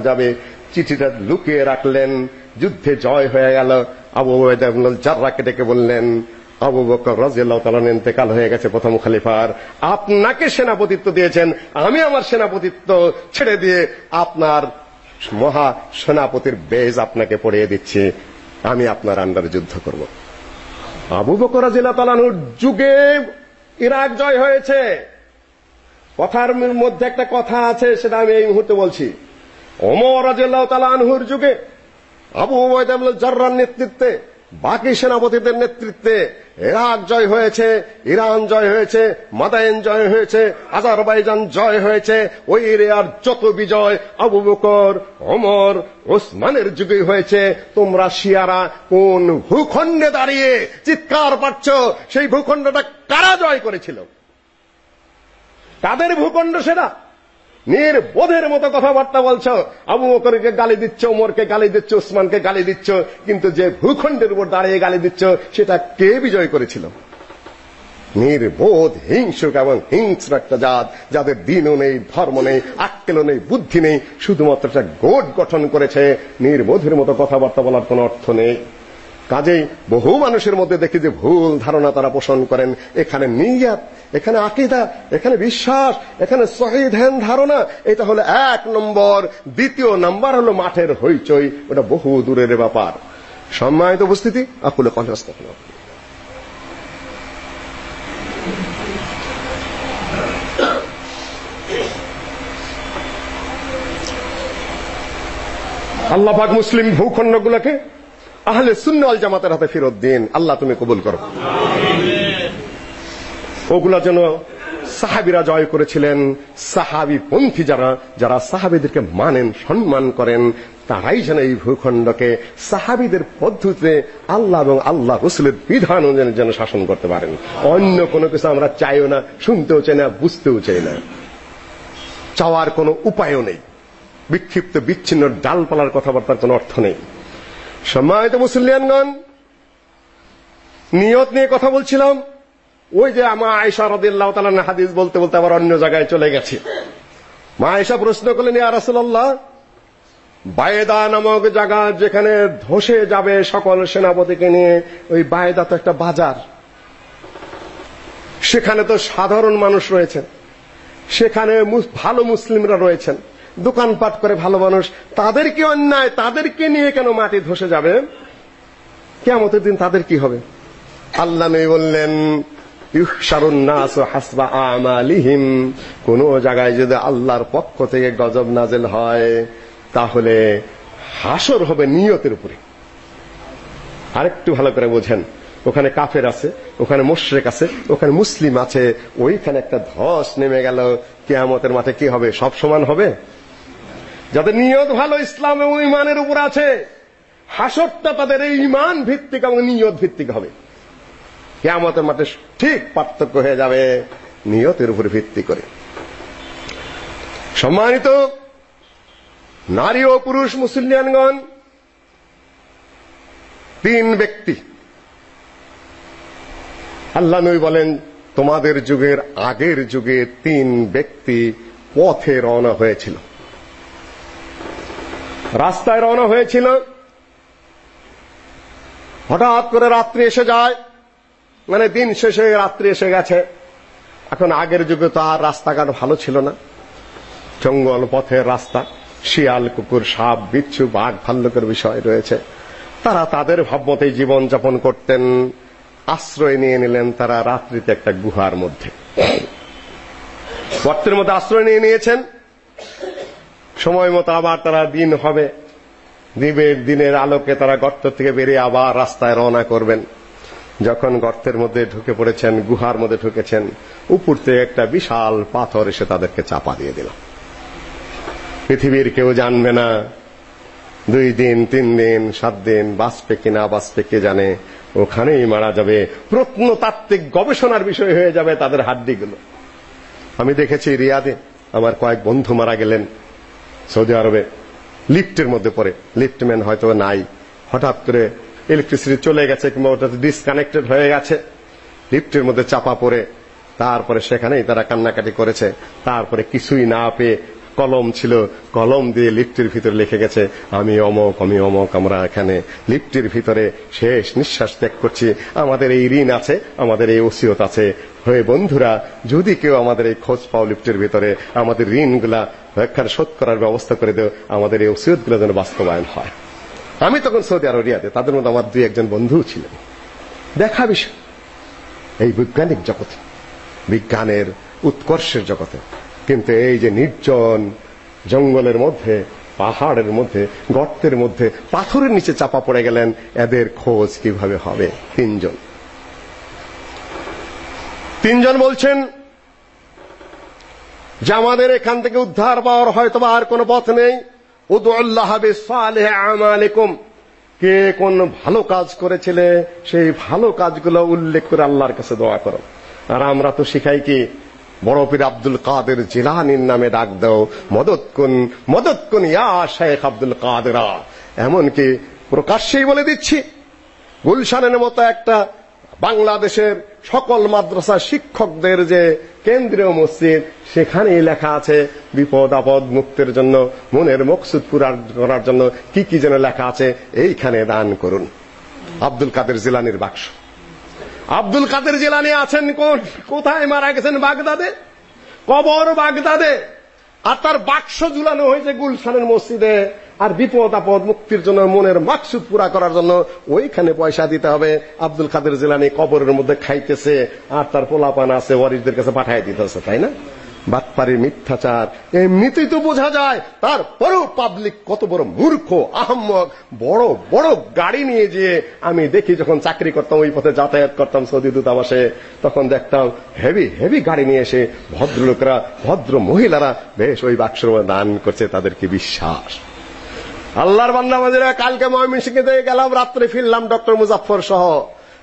যাবে। চিঠিটা লুকিয়ে রাখলেন। যুদ্ধে জয় হয়ে গেল। আবু জাররাকে ডেকে বললেন, আবু বকর রাদিয়াল্লাহু তাআলা ইন্তেকাল হয়ে গেছে প্রথম খলিফার। আপনাকে সেনাপতিত্ব দিয়েছেন। আমি আমার সেনাপতিত্ব ছেড়ে দিয়ে আপনার মহা সেনাপতির বেজ আপনাকে পড়িয়ে দিচ্ছি। আমি আপনার আন্ডারে যুদ্ধ করব। আবু বকর রাদিয়াল্লাহু যুগে ইরাক জয় হয়েছে। কথার মধ্যে একটা কথা আছে, সেটা আমি এই মুহূর্তে বলছি। ওমর রাদিয়াল্লাহু তাআলা আনহুর যুগে আবু উবাইদা ইবনে জাররার নেতৃত্বে বাকি সেনাপতিদের নেতৃত্বে ইরাক জয় হয়েছে, ইরান জয় হয়েছে মাদায়েন জয় হয়েছে, আজারবাইজান জয় হয়েছে ওই এরিয়ার যত বিজয় আবু বকর, ওমর, ওসমানের যুগে হয়েছে। তোমরা শিয়ারা কোন ভূখণ্ডে দাঁড়িয়ে চিৎকার পাচ্ছ? সেই ভূখণ্ডটা কারা জয় করেছিল? কাদের ভূখণ্ড সেটা? নির্বোধের মতো কথাবার্তা বলছো। আবু বকরকে গালি দিচ্ছ, ওমরকে গালি দিচ্ছ ওসমানকে গালি দিচ্ছ, কিন্তু যে ভূখণ্ডের উপর দাঁড়িয়ে গালি দিচ্ছ, সেটা কে বিজয় করেছিল? নির্বোধ, হিংসুক এবং হিংস্র একটা জাত, যাদের দিনও নেই, ধর্ম নেই, আক্কেলও নেই, বুদ্ধি নেই, শুধুমাত্র একটা গোট গঠন করেছে। নির্বোধের মতো কথাবার্তা বলার কোনো অর্থ নেই। কাজেই বহু মানুষের মধ্যে দেখি যে ভুল ধারণা তারা পোষণ করেন। এখানে নিয়াত, এখানে আকীদা, এখানে বিশ্বাস, এখানে সহি ধ্যান ধারণা, এটা হলো এক নম্বর। দ্বিতীয় নাম্বার হলো মাঠের হইচই, ওটা বহু দূরের ব্যাপার। সম্মানিত উপস্থিতি, আকুলে কণ্ঠ আল্লাহ পাক মুসলিম ভূখণ্ডগুলোকে আহলে সুন্নাহ ওয়াল জামাতের হাতে ফেরত দিন। আল্লাহ তুমি কবুল করো। ওগুলা যেন সাহাবিরা জয় করেছিলেন, সাহাবী পন্থী যারা যারা সাহাবীদেরকে মানেন, সম্মান করেন, তারাই যেন এই ভূখণ্ডকে সাহাবীদের পদ্ধতিতে আল্লাহ এবং আল্লাহ রসুলের বিধান অনুযায়ী যেন শাসন করতে পারেন। অন্য কোনো কিছু আমরা চাইও না, শুনতেও চাই না, বুঝতেও চাই না। চাওয়ার কোনো উপায়ও নেই। বিক্ষিপ্ত, বিচ্ছিন্ন, ডালপালার কথাবার্তার কোনো অর্থ নেই। সম্মানিত মুসলিয়ানগণ নিয়ত নিয়ে কথা বলছিলাম। ওই যে মা আয়েশা রাদিয়াল্লাহু তাআলা হাদিস বলতে বলতে আবার অন্য জায়গায় চলে গেছে। মা আয়েশা প্রশ্ন করলেন, ইয়া রাসূলুল্লাহ, বায়দা নামক জায়গা যেখানে ধসে যাবে সকল সেনাপতিকে নিয়ে, ওই বায়দা তো একটা বাজার। সেখানে তো সাধারণ মানুষ রয়েছেন। সেখানে ভালো মুসলিমরা রয়েছেন। দোকানপাট করে ভালো মানুষ তাদের কি অন্যায়, তাদেরকে নিয়ে কেন মাটি ধসে যাবে? কিয়ামতের দিন তাদের কি হবে? আল্লাহ নবী বললেন ইহশারুন নাস হাসবা আমালিহিম। কোন জায়গায় যদি আল্লাহর পক্ষ থেকে গজব নাজেল হয়, তাহলে হাসর হবে নিয়তের উপরে। আরেকটু ভালো করে বোঝেন, ওখানে কাফের আছে, ওখানে মুশরিক আছে, ওখানে মুসলিম আছে, ওইখানে একটা ধস নেমে গেল, কিয়ামতের মাঠে কি হবে? সব সমান হবে? যাদের নিয়ত ভালো ইসলাম এবং ইমানের উপর আছে, হাসরটা তাদের এই ইমান ভিত্তিক এবং নিয়ত ভিত্তিক হবে। কিয়ামতের মাঠে ঠিক পার্থক্য হয়ে যাবে নিয়তের উপর ভিত্তি করে। সম্মানিত নারী ও পুরুষ মুসলিয়ানগণ, তিন ব্যক্তি। আল্লাহ নবী বলেন, তোমাদের যুগের আগের যুগে তিন ব্যক্তি পথে রওনা হয়েছিল। রাস্তায় রওনা হয়েছিল। হঠাৎ করে রাত্রি এসে যায়। মানে দিন শেষে রাত্রি এসে গেছে। এখন আগের যুগে তো আর রাস্তাঘাট ভালো ছিল না। জঙ্গল, পথের রাস্তা, শিয়াল, কুকুর, সাপ, বিচ্ছু, বাঘ, ভাল্লুকের বিষয় রয়েছে। তারা তাদের ভাবমতেই জীবন যাপন করতেন। আশ্রয় নিয়ে নিলেন তারা রাত্রিতে একটা গুহার মধ্যে। গর্তের মধ্যে আশ্রয় নিয়ে নিয়েছেন। সময় মতো আবার তারা দিন হবে। দিবের দিনের আলোকে তারা গর্ত থেকে বেরিয়ে আবার রাস্তায় রওনা করবেন। যখন গর্তের মধ্যে ঢুকে পড়েছেন, গুহার মধ্যে ঢুকেছেন, উপর থেকে একটা বিশাল পাথর এসে তাদেরকে চাপা দিয়ে দিল। পৃথিবীর কেউ জানবে না, দুই দিন, তিন দিন, সাত দিন, বাঁচবে কিনা, বাঁচবে কে জানে। ওখানেই মারা যাবে। প্রত্নতাত্ত্বিক গবেষণার বিষয় হয়ে যাবে তাদের হাড্ডিগুলো। আমি দেখেছি রিয়াদে আমার কয়েক বন্ধু মারা গেলেন। সৌদি আরবে লিফটের মধ্যে পড়ে। লিফটম্যান হয়তো নাই। হঠাৎ করে ইলেকট্রিসিটি চলে গেছে কিংবা ওটা ডিসকানেক্টেড হয়ে গেছে। লিফটের মধ্যে চাপা পড়ে। তারপরে সেখানেই তারা কান্নাকাটি করেছে। তারপরে কিছুই না পেয়ে কলম ছিল, কলম দিয়ে লিফটের ভিতরে লিখে গেছে, আমি অমক আমি অমক, আমরা এখানে লিফটের ভিতরে শেষ নিঃশ্বাস ত্যাগ করছি। আমাদের এই ঋণ আছে, আমাদের এই ওসিয়ত আছে। হয়ে বন্ধুরা, যদি কেউ আমাদের এই খোঁজ পাও লিফটের ভিতরে, আমাদের ঋণগুলা একখানে শোধ করার ব্যবস্থা করে দেও, আমাদের এই ওসিয়তগুলো যেন বাস্তবায়ন হয়। আমি তখন সৌদি আরবিয়াতে, তাদের মধ্যে আমার দুই একজন বন্ধুও ছিলেন। দেখা বিষয়, এই বৈজ্ঞানিক জগতে, বিজ্ঞানের উৎকর্ষের জগতে কিন্তু এই যে নির্জন জঙ্গলের মধ্যে, পাহাড়ের মধ্যে, গর্তের মধ্যে, পাথরের নিচে চাপা পড়ে গেলেন, এদের খোঁজ কীভাবে হবে? তিনজন। তিনজন বলছেন, যে আমাদের এখান থেকে উদ্ধার পাওয়ার হয়তো আর কোনো পথ নেই। উদুল্লাহ কে কোন ভালো কাজ করেছিলে, সেই ভালো কাজগুলো উল্লেখ করে আল্লাহর কাছে দোয়া করো। আর আমরা তো শিখাই কি বড় পীর আব্দুল কাদের জিলানির নামে ডাক দাও। মদত কুন মদত কুন ইয়া শেখ আব্দুল কাদেরা। এমনকি প্রকাশ্যেই বলে দিচ্ছি, গুলশানের মতো একটা বাংলাদেশের সকল মাদ্রাসা শিক্ষকদের যে কেন্দ্রীয় মসজিদ, সেখানেই লেখা আছে, বিপদ আপদ মুক্তির জন্য, মনের মকসুদ পুরার করার জন্য কি কি যেন লেখা আছে, এইখানে দান করুন। আব্দুল কাদের জিলানির বাক্স। আব্দুল কাদের জিলানি আছেন কোন কোথায় মারা গেছেন বাগদাদে? কবর বাগদাদে। আর তার বাক্স ঝুলানো হয়েছে গুলশানের মসজিদে। আর বিপদ আপদ মুক্তির জন্য মনের মাকসুদ পুরা করার জন্য ওইখানে পয়সা দিতে হবে। আব্দুল কাদের জিলানি কবরের মধ্যে খাইতেছে। আর তার পোলাপান আছে, ওয়ারিসদের কাছে পাঠাই দিতেছে, তাই না? বাটপারি মিথ্যাচার। এমনিতেই তো বোঝা যায় তার বড় পাবলিক কত বড় মূর্খ, আহম্মক, বড় বড় গাড়ি নিয়ে যেয়ে আমি দেখি যখন চাকরি করতাম, ওই পথে যাতায়াত করতাম সৌদি দূতাবাসে, তখন দেখতাম হেভি হেভি গাড়ি নিয়ে এসে ভদ্রলোকরা, ভদ্র মহিলারা বেশ ওই বাক্স দান করছে তাদেরকে বিশ্বাস। আল্লাহর বান্দা কালকে ময়মনসিংহে গেলাম, রাত্রে ফিরলাম ডক্টর মুজাফফর সহ।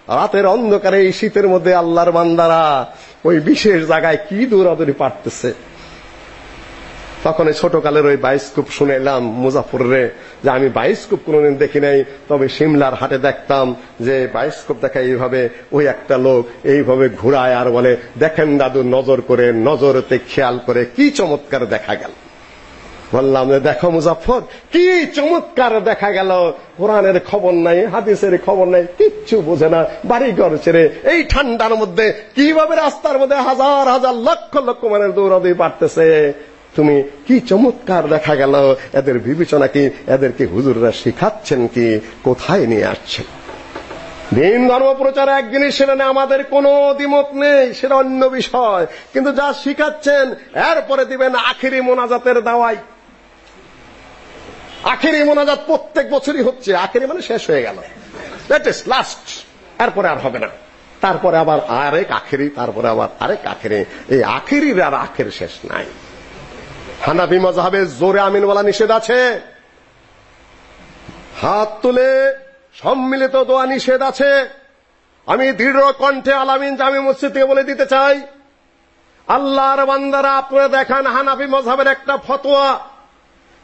রাতের অন্ধকারে এই শীতের মধ্যে আল্লাহর বান্দারা ওই বিশেষ জায়গায় কি দৌড়াদৌড়ি পারতেছে? তখন এই ছোটকালের ওই বাইস্কোপ শুনেলাম মুজাফরে যে আমি বাইস্কোপ কোনোদিন দেখি নাই, তবে সিমলার হাটে দেখতাম যে বাইস্কোপ দেখা এইভাবে ওই একটা লোক এইভাবে ঘুরায় আর বলে, দেখেন দাদু, নজর করে, নজরতে খেয়াল করে কি চমৎকার দেখা গেল। বললাম যে দেখো মুজাফর কি চমৎকার দেখা গেল। কোরআনের খবর নাই, হাদিসের খবর নাই, কিচ্ছু বোঝে না বাড়ি ঘর ছেড়ে এই ঠান্ডার মধ্যে কীভাবে রাস্তার মধ্যে হাজার হাজার লক্ষ লক্ষ মানের দৌড়াদৌড়ি পারতেছে তুমি কি চমৎকার দেখা গেল। এদের বিবেচনা কি, এদেরকে হুজুররা শিখাচ্ছেন কি, কোথায় নিয়ে আসছেন? দিন ধর্ম প্রচার এক জিনিস সেটা আমাদের কোনো দ্বিমত নেই, সেটা অন্য বিষয়। কিন্তু যা শিখাচ্ছেন, এরপরে দিবেন আখিরি মোনাজাতের দাওয়াই আখেরি মোনাজাত প্রত্যেক বছরই হচ্ছে। আখেরি মানে শেষ হয়ে গেল। ইজ লাস্ট এরপরে আর হবে না। তারপরে আবার আরেক আখেরি, তারপরে আবার আরেক আখেরি। এই আখেরির আর আখের শেষ নাই। হানাফি মজাবে জোরে আমিন বলা নিষেধ আছে। হাত তুলে সম্মিলিত দোয়া নিষেধ আছে। আমি দৃঢ় কণ্ঠে আলামিন জামি মসজিদ থেকে বলে দিতে চাই, আল্লাহর বান্দারা আপনারা দেখান হানাফি মজাবের একটা ফতোয়া।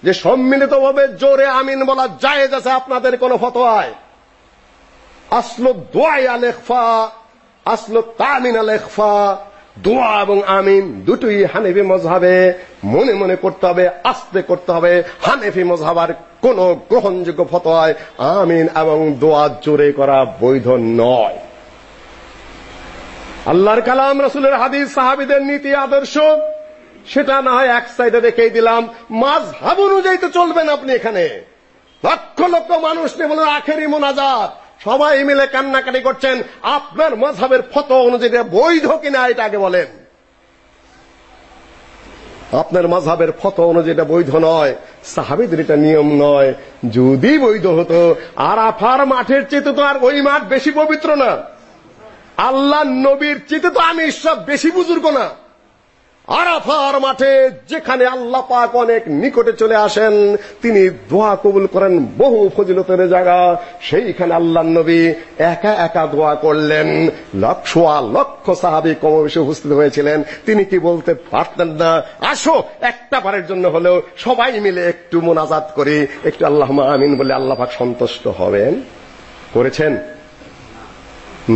যে সম্মিলিতভাবে জোরে আমিন বলা জায়েজ আছে আপনাদের কোন ফতোয়ায়। আসল দোয়াই আল ইখফা, আসল তামিন আল ইখফা, দোয়া এবং আমিন দুটোই হানেফি মজহাবে মনে মনে করতে হবে, আস্তে করতে হবে। হানেফি মজহাবার কোন গ্রহণযোগ্য ফতোয়ায় আমিন এবং দোয়া জোরে করা বৈধ নয়। আল্লাহর কালাম, রাসূলের হাদিস, সাহাবীদের নীতি, আদর্শ সেটা না হয় এক সাইডে রেখেই দিলাম। মাযহাব অনুযায়ী তো চলবেন আপনি এখানে। লক্ষ লক্ষ মানুষ নিয়ে বলেন, আখেরি মোনাজাত। সবাই মিলে কান্নাকাটি করছেন। আপনার মজহাবের ফতোয়া অনুযায়ী বৈধ কিনা এটা আগে বলেন। আপনার মাঝহাবের ফতো অনুযায়ী এটা বৈধ নয়। সাহাবিদের এটা নিয়ম নয়। যদি বৈধ হতো, আরাফার মাঠের চেয়ে তো আর ওই মাঠ বেশি পবিত্র না। আল্লাহ নবীর চেয়ে তো আমি সব বেশি বুজুর্গ না। আরাফার মাঠে যেখানে আল্লাহ পাক অনেক নিকটে চলে আসেন, তিনি দোয়া কবুল করেন বহু ফজিলতের জায়গা। সেইখানে আল্লাহ নবী একা একা দোয়া করলেন। লক্ষ লক্ষ সাহাবী কমবেশি উপস্থিত হয়েছিলেন। তিনি কি বলতে পারতেন না? আসো, একটা বারের জন্য হলেও সবাই মিলে একটু মোনাজাত করি। একটু আল্লাহ আমিন বলে আল্লাহ পাক সন্তুষ্ট হবেন। করেছেন?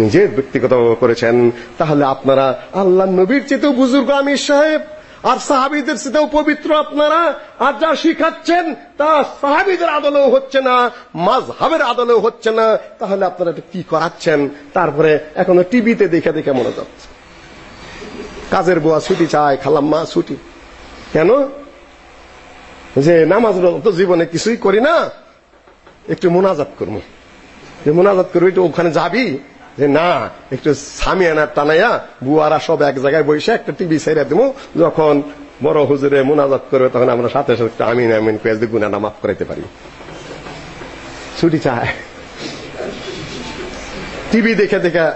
নিজের ব্যক্তিগত করেছেন, তাহলে আপনারা আল্লাহ নবীর চেয়েও বুজুর্গ আমির সাহেব, আর সাহাবিদের চেয়েও পবিত্র আপনারা, আর যা শিখাচ্ছেন, তা সাহাবিদের আদলেও হচ্ছে না, মাযহাবের আদলেও হচ্ছে না, তাহলে আপনারা কি করাচ্ছেন? তারপরে এখনও টিভিতে দেখে দেখে মনে যাচ্ছে কাজের বুয়া ছুটি চায়, খালাম্মা ছুটি। কেন? যে নামাজ তো জীবনে কিছুই করি না, একটু মোনাজাত করব। যে মোনাজাত করবি, একটু ওখানে যাবি যে না, একটু সামিয়ানা টানাইয়া বুয়ারা সব এক জায়গায় বসে একটা টিভি ছেড়ে দেবো যখন বড় হুজুরে মোনাজাত করবে, তখন আমরা সাথে সাথে আমিন আমিন কয়ে দিয়ে গুনাটা মাফ করাইতে পারি। ছুটি চায়। টিভি দেখে দেখে,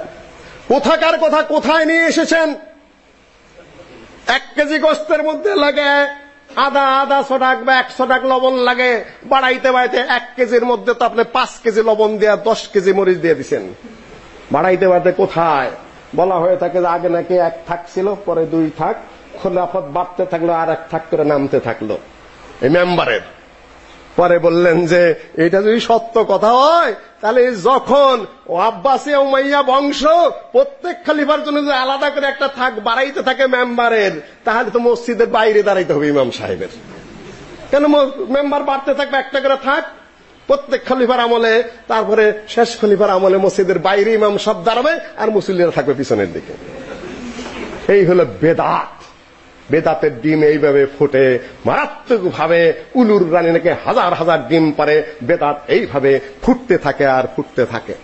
কোথাকার কথা কোথায় নিয়ে এসেছেন? এক কেজি গোস্তের মধ্যে লাগে, আদা আদা টাক বা একশো টাক লবণ লাগে, বাড়াইতে বাড়াইতে এক কেজির মধ্যে তো আপনি পাঁচ কেজি লবণ দিয়ে দশ কেজি মরিচ দিয়ে দিচ্ছেন বাড়াইতে বাড়াইতে কোথায়? বলা হয়ে থাকে যে আগে নাকি এক থাক ছিল, পরে দুই থাক। খোলাফত বাড়তে থাকল, আর এক থাক করে নামতে থাকল। এই মেম্বারের। পরে বললেন যে, এটা যদি সত্য কথা হয়, তাহলে যখন ও আব্বাসে উমাইয়া বংশ প্রত্যেক খলিফার জন্য যদি আলাদা করে একটা থাক বাড়াইতে থাকে মেম্বারের, তাহলে তো মসজিদের বাইরে দাঁড়াইতে হবে ইমাম সাহেবের। কেন মেম্বার বাড়তে থাকবে, একটা করে থাক? প্রত্যেক খলিফার আমলে, তারপরে শেষ খলিফার আমলে মসজিদের বাইরে ইমাম সব দাঁড়াবে আর মুসল্লিরা থাকবে পিছনের দিকে। এই হলো বেদাত। বেদাতের ডিম এইভাবে ফুটে মারাত্মক ভাবে উলুর রানী নাকি হাজার হাজার ডিম পারে। বেদাত এইভাবে ফুটতে থাকে আর ফুটতে থাকে।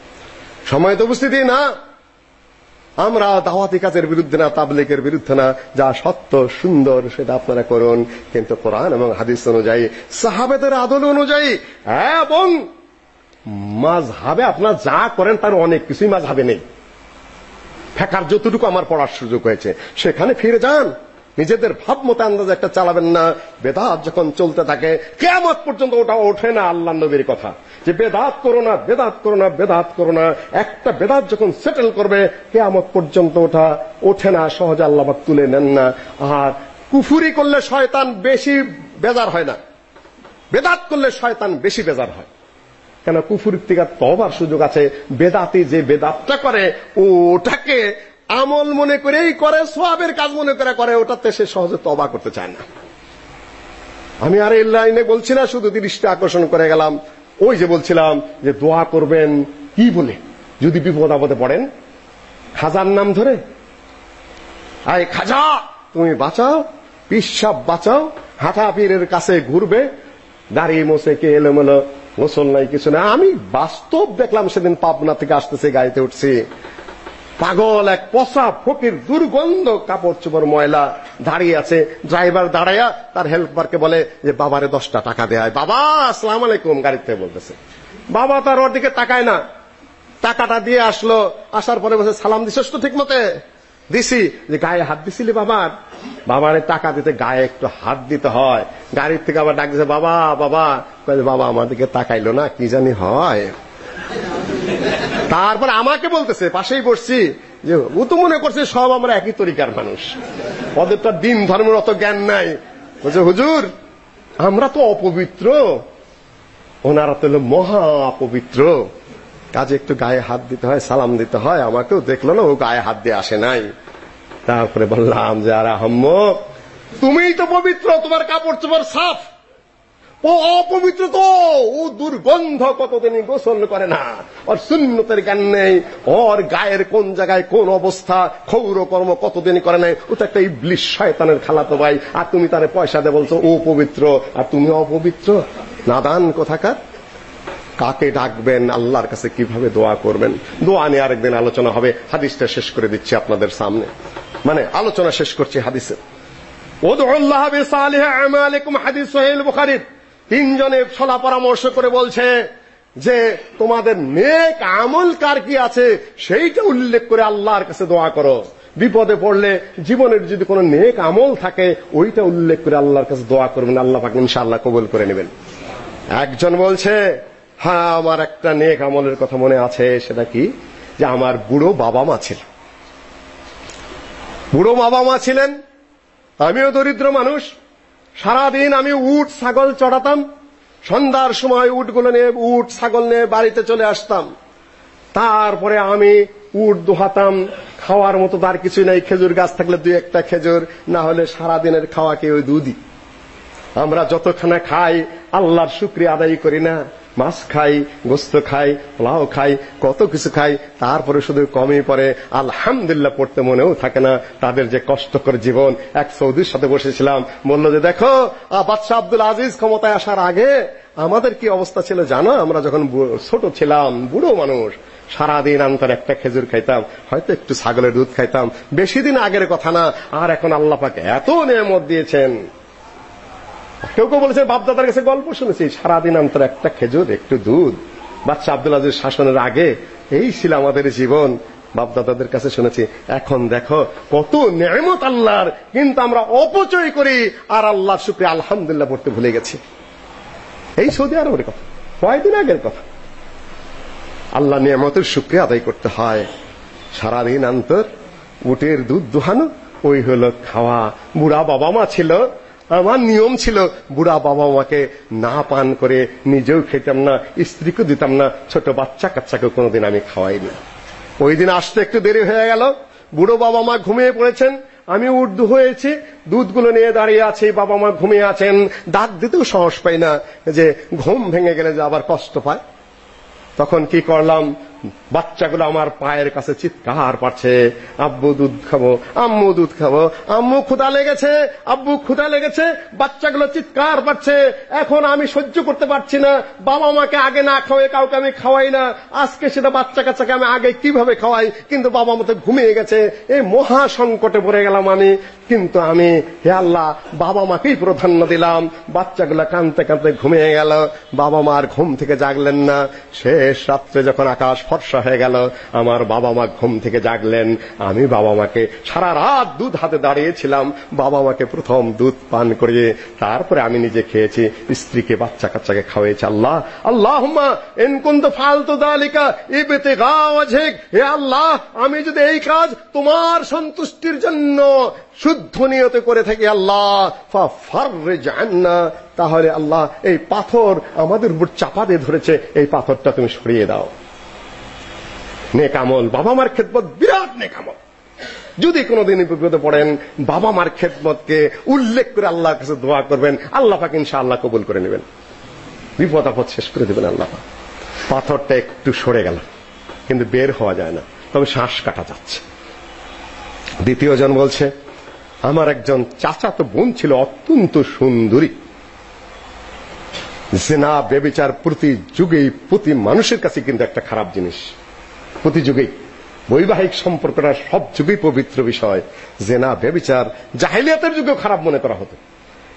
সময় তো উপস্থিতি না। আমরা দাওয়াতি কাজের বিরুদ্ধে না তাবলিকের বিরুদ্ধে না। যা সত্য, সুন্দর, সেটা আপনারা করুন। কিন্তু কোরআন এবং হাদিস অনুযায়ী, সাহাবেদের আদল অনুযায়ী এবং মাঝহাবে আপনার যা করেন, তার অনেক কিছুই মাঝহাবে নেই। ফেকার যতটুকু আমার পড়ার সুযোগ হয়েছে, সেখানে ফিরে যান। নিজেদের ভাব মতো আন্দাজ একটা চালাবেন না। বেদাত যখন চলতে থাকে, কেয়ামত পর্যন্ত ওটা ওঠে না আল্লাহ নবীর কথা। যে বেদাত করো না, বেদাত করো না, বেদাত করো না। একটা বেদাত যখন সেটেল করবে, কেয়ামত পর্যন্ত ওটা ওঠে না, সহজে আল্লাহ তুলে নেন না। আর কুফুরি করলে শয়তান বেশি বেজার হয় না। বেদাত করলে শয়তান বেশি বেজার হয়। কেন? কুফুরির থেকে তবার সুযোগ আছে। বেদাতি যে বেদাতটা করে, ওটাকে আমল মনে করেই করে সোয়াবের কাজ মনে করে করে, ওটাতে সে সহজে তবা করতে চায় না। আমি আর এই লাইনে বলছি না, শুধু দৃষ্টি আকর্ষণ করে গেলাম। ওই যে বলছিলাম যে দোয়া করবেন, কি বলে? যদি বিপদ আপদে পড়েন, খাজার নাম ধরে, আয় খাজা, তুমি বাঁচাও পিসাব বাঁচাও, হাঁটা পীরের কাছে ঘুরবে দাঁড়িয়ে মোছে, কে এলোমেলো, গোসল নাই, কিছু না আমি বাস্তব দেখলাম সেদিন পাবনা থেকে আসতেছে, গাড়িতে উঠছি। পাগল এক পচা ফকির দুর্গন্ধ কাপড় চোপড় ময়লা দাঁড়িয়ে আছে। ড্রাইভার দাঁড়ায়া তার হেল্পারকে বলে যে, বাবারে দশটা টাকা দেয় বাবা, আসসালাম আলাইকুম গাড়িতে বলতেছে। বাবা, তার ওর দিকে তাকায় না। টাকাটা দিয়ে আসলো। আসার পরে বলছে, সালাম দিছস তো ঠিক মতে দিছি। যে, গায়ে হাত দিছিলি বাবার? বাবার টাকা দিতে গায়ে একটু হাত দিতে হয়। গাড়ির থেকে আবার ডাক দিছে, বাবা বাবা। বাবা, আমার দিকে তাকাইলো না, কি জানি হয়? তারপর আমাকে বলতেছে, পাশেই বসছি যে ও তো মনে করছে সব আমরা একই তরিকার মানুষ। ওদের তো দিন ধর্মের অত জ্ঞান নাই। বলছে, হুজুর, আমরা তো অপবিত্র। ওনারা তো মহা অপবিত্র। কাজে একটু গায়ে হাত দিতে হয়, সালাম দিতে হয়। আমাকেও দেখল না, ও গায়ে হাত দিয়ে আসে নাই। তারপরে বললাম যে, আর আহম্মক তুমিই তো পবিত্র, তোমার কাপড় চোপড় সাফ। ও অপবিত্র তো ও দুর্গন্ধ কতদিনই গোসল করে না? ওর শূন্যতের জ্ঞান নেই। ওর গায়ের কোন জায়গায় কোন অবস্থা? ক্ষৌর কর্ম কতদিনই করে নাই? ও তো একটা ইবলিশ শয়তানের খালাতো ভাই। আর তুমি তারে পয়সা দে বলছো, ও পবিত্র। আর তুমি অপবিত্র? নাদান কোথাকার? কাকে ডাকবেন? আল্লাহর কাছে কীভাবে দোয়া করবেন? দোয়া নিয়ে আরেকদিন আলোচনা হবে। হাদিসটা শেষ করে দিচ্ছি আপনাদের সামনে। মানে আলোচনা শেষ করছি হাদিসের বিসালিহ আমালিকুম, হাদিস সহিহ বুখারী তিনজনে ছলা পরামর্শ করে বলছে যে, তোমাদের নেক আমল কার কি আছে? সেইটা উল্লেখ করে আল্লাহর কাছে দোয়া করো। বিপদে পড়লে জীবনের যদি কোনো নেক আমল থাকে, ওইটা উল্লেখ করে আল্লাহর কাছে দোয়া করবেন। আল্লাহ পাক ইনশাআল্লাহ কবুল করে নেবেন। একজন বলছে হ্যাঁ আমার একটা নেক আমলের কথা মনে আছে, সেটা কি? যে আমার বুড়ো বাবা মা ছিল। বুড়ো বাবা মা ছিলেন। আমিও দরিদ্র মানুষ। সারাদিন আমি উট, ছাগল চড়াতাম। সন্ধ্যার সময় উটগুলো নিয়ে, উট, ছাগল নিয়ে বাড়িতে চলে আসতাম। তারপরে আমি উট দোহাতাম। খাওয়ার মতো তার কিছুই নাই। খেজুর গাছ থাকলে দুই একটা খেজুর, না হলে সারা দিনের খাওয়াকে ওই দুধই। আমরা যতখানা খাই, আল্লাহর শুক্রিয়া আদায় করি না। মাছ খাই, গোস্ত খাই, পোলাও খাই, কত কিছু খাই, তারপরে শুধু কমই পরে আলহামদুলিল্লাহ পড়তে মনেও থাকে না তাদের যে কষ্টকর জীবন। এক সৌদির সাথে বসেছিলাম, বলল যে, দেখো বাদশাহ আব্দুল আজিজ ক্ষমতায় আসার আগে আমাদের কি অবস্থা ছিল জানো? আমরা যখন ছোট ছিলাম, বুড়ো মানুষ, সারাদিন আন্তর একটা খেজুর খাইতাম, হয়তো একটু ছাগলের দুধ খাইতাম। বেশি দিন আগের কথা না, আর এখন আল্লাহ পাকে এত নিয়ামত দিয়েছেন। কেউ কেউ বলেছে বাপদাদার কাছে গল্প শুনেছি সারাদিন অন্তর একটা খেজুর, একটু দুধ। বাচ্চা আব্দুল আজিজ শাসনের আগে এই ছিল আমাদের জীবন, বাপদাদাদের কাছে শুনেছি। এখন দেখো, কত নেমত আল্লাহর, কিন্তু আমরা অপচয় করি, আর আল্লাহর শুক্রিয়া আলহামদুলিল্লাহ পড়তে ভুলে গেছি। এই সৌদি আরবের কথা, কয়দিন আগের কথা। আল্লাহ নিয়ামতের শুক্রিয়া আদায় করতে হয়। সারাদিন অন্তর উটের দুধ দুহানো, ওই হলো খাওয়া। বুড়া বাবা মা ছিল আমার নিয়ম ছিল, বুড়া বাবা মাকে না পান করে নিজেও খেতাম না, স্ত্রীকে দিতাম না, ছোট বাচ্চা কাচ্চাকে কোনোদিন আমি খাওয়াইনি। ওই দিন আসতে একটু দেরি হয়ে গেল। বুড়ো বাবা মা ঘুমিয়ে পড়েছেন। আমি উর্দু হয়েছি। দুধগুলো নিয়ে দাঁড়িয়ে আছি। বাবা মা ঘুমিয়ে আছেন। দাঁত দিতেও সাহস পাই না যে ঘুম ভেঙে গেলে যে আবার কষ্ট পায়। তখন কি করলাম? বাচ্চাগুলো আমার পায়ের কাছে চিৎকার পাচ্ছে। আব্বু দুধ খাব, আম্মু দুধ খাব, আম্মু ক্ষুধা লেগেছে, আব্বু ক্ষুধা লেগেছে, বাচ্চাগুলো চিৎকার পাচ্ছে। এখন আমি সহ্য করতে পারছি না, বাবা মাকে আগে না খাওয়াই কাউকে আমি খাওয়াই না। আজকে সেটা বাচ্চা কাচ্চাকে আমি আগে কীভাবে খাওয়াই? কিন্তু বাবা মতো ঘুমিয়ে গেছে। এই মহা সংকটে পড়ে গেলাম আমি। কিন্তু আমি, হে আল্লাহ, বাবা মাকেই প্রাধান্য দিলাম। বাচ্চাগুলো কানতে কানতে ঘুমিয়ে গেল। বাবা মার ঘুম থেকে জাগলেন না। শেষ রাত্রে যখন আকাশ ফর্সা হয়ে গেল। আমার বাবা মা ঘুম থেকে জাগলেন। আমি বাবা মাকে সারা রাত দুধ হাতে দাঁড়িয়েছিলাম। বাবা মাকে প্রথম দুধ পান করিয়ে তারপরে আমি নিজে খেয়েছি। স্ত্রীকে বাচ্চা কাচ্চাকে খাওয়াইছি আল্লাহ, আল্লাহুম্মা ইন কুন্ত ফালতু দালিকা ইবতিগা ওয়াজহিক। হে আল্লাহ, আমি যদি এই কাজ তোমার সন্তুষ্টির জন্য শুদ্ধ নিয়তে করে থাকি আল্লাহ আন্না। তাহলে আল্লাহ, এই পাথর আমাদের উপর চাপা দিয়ে ধরেছে। এই পাথরটা তুমি সরিয়ে দাও। নেকামল বাবা মার খেদমত বিরাট নেকামল। যদি কোনোদিন বিপদে পড়েন বাবা মার খেদমতকে উল্লেখ করে আল্লাহর কাছে দোয়া করবেন, আল্লাহ পাক ইনশাআল্লাহ কবুল করে নেবেন। বিপদ আপদ শেষ করে দেবেন আল্লাহ পাক। পাথরটা একটু সরে গেল, কিন্তু বের হওয়া যায় না, তবে শ্বাস কাটা যাচ্ছে। দ্বিতীয় জন বলছে, আমার একজন চাচাতো বোন ছিল অত্যন্ত সুন্দরী। জেনা, বেবিচার প্রতি যুগেই প্রতি মানুষের কাছে কিন্তু একটা খারাপ জিনিস। প্রতি যুগেই বৈবাহিক সম্পর্কটা সব যুগেই পবিত্র বিষয়। জেনা বেবিচার জাহিলিয়াতের যুগেও খারাপ মনে করা হতো।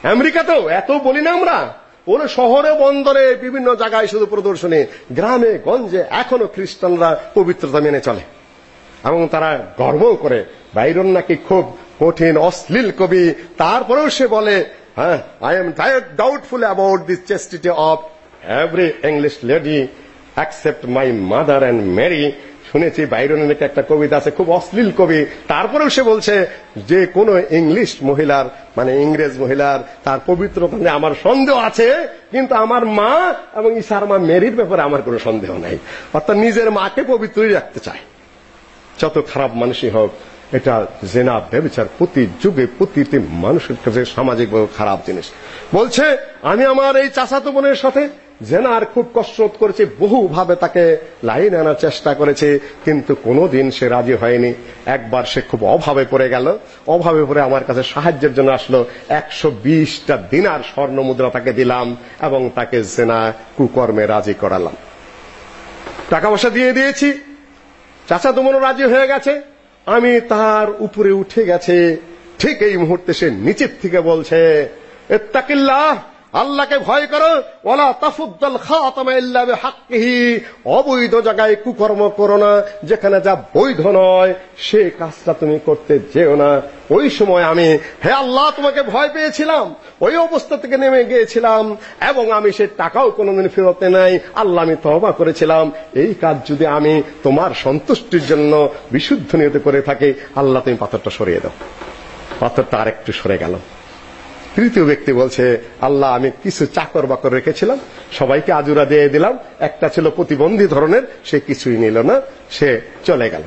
আমেরিকাতেও এত বলি না আমরা। ওর শহরে, বন্দরে, বিভিন্ন জায়গায় শুধু প্রদর্শনী। গ্রামে, গঞ্জে এখনও খ্রিস্টানরা পবিত্রতা মেনে চলে। এবং তারা গর্ব করে। বাইরন নাকি খুব কঠিন, অশ্লীল কবি। তারপরেও সে বলে হ্যাঁ I am doubtful about this chastity of every English lady except my mother and Mary শুনেছি বাইরনের একটা কবিতা আছে, খুব অশ্লীল কবি। তারপরেও সে বলছে, যে কোনো ইংলিশ মহিলার মানে ইংরেজ মহিলার, তার পবিত্র আমার সন্দেহ আছে, কিন্তু আমার মা এবং ইসার মা মেরির ব্যাপারে আমার কোনো সন্দেহ নাই। অর্থাৎ নিজের মাকে পবিত্রই রাখতে চায়। যত খারাপ মানুষই হোক, এটা জেনা, ব্যবচার প্রতি যুগে প্রতিটি মানুষের কাছে সামাজিকভাবে খারাপ জিনিস। বলছে, আমি আমার এই চাচাতো বোনের সাথে জেনার খুব কসরত করেছে, বহুভাবে তাকে লাইন আনার চেষ্টা করেছে, কিন্তু কোনোদিন সে রাজি হয়নি। একবার সে খুব অভাবে পড়ে গেল। অভাবে পড়ে আমার কাছে সাহায্যের জন্য আসলো। একশো বিশটা দিনার স্বর্ণ মুদ্রা তাকে দিলাম এবং তাকে জেনা কুকর্মে রাজি করালাম। টাকা পয়সা দিয়ে দিয়েছি। চাচা তোমনও রাজি হয়ে গেছে। আমি তার উপরে উঠে গেছে। ঠিক এই মুহূর্তে সে নিচের থেকে বলছে ইত্তাকিল্লাহ আল্লাহকে ভয় করো। ওয়ালা তাফুদ্দাল খাতামা ইল্লা বিহাক্কিহি। অবৈধ জায়গায় কুকর্ম করো না, যেখানে যা বৈধ নয়, সে কাজটা তুমি করতে যেও না। ওই সময় আমি, হে আল্লাহ, তোমাকে ভয় পেয়েছিলাম। ওই অবস্থা থেকে নেমে গিয়েছিলাম, এবং আমি সে টাকাও কোনোদিন ফেরত নাই। আল্লাহ, আমি তওবা করেছিলাম। এই কাজ যদি আমি তোমার সন্তুষ্টির জন্য বিশুদ্ধ নিয়ত করে থাকি, আল্লাহ, তুমি পাথরটা সরিয়ে দাও। পাথরটা আরেকটু সরে গেল। তৃতীয় ব্যক্তি বলছে, আল্লাহ, আমি কিছু চাকর বাকর রেখেছিলাম, সবাইকে আজুরা দিয়ে দিলাম, একটা ছিল প্রতিবন্ধী ধরনের, সে কিছুই নিল না, সে চলে গেল।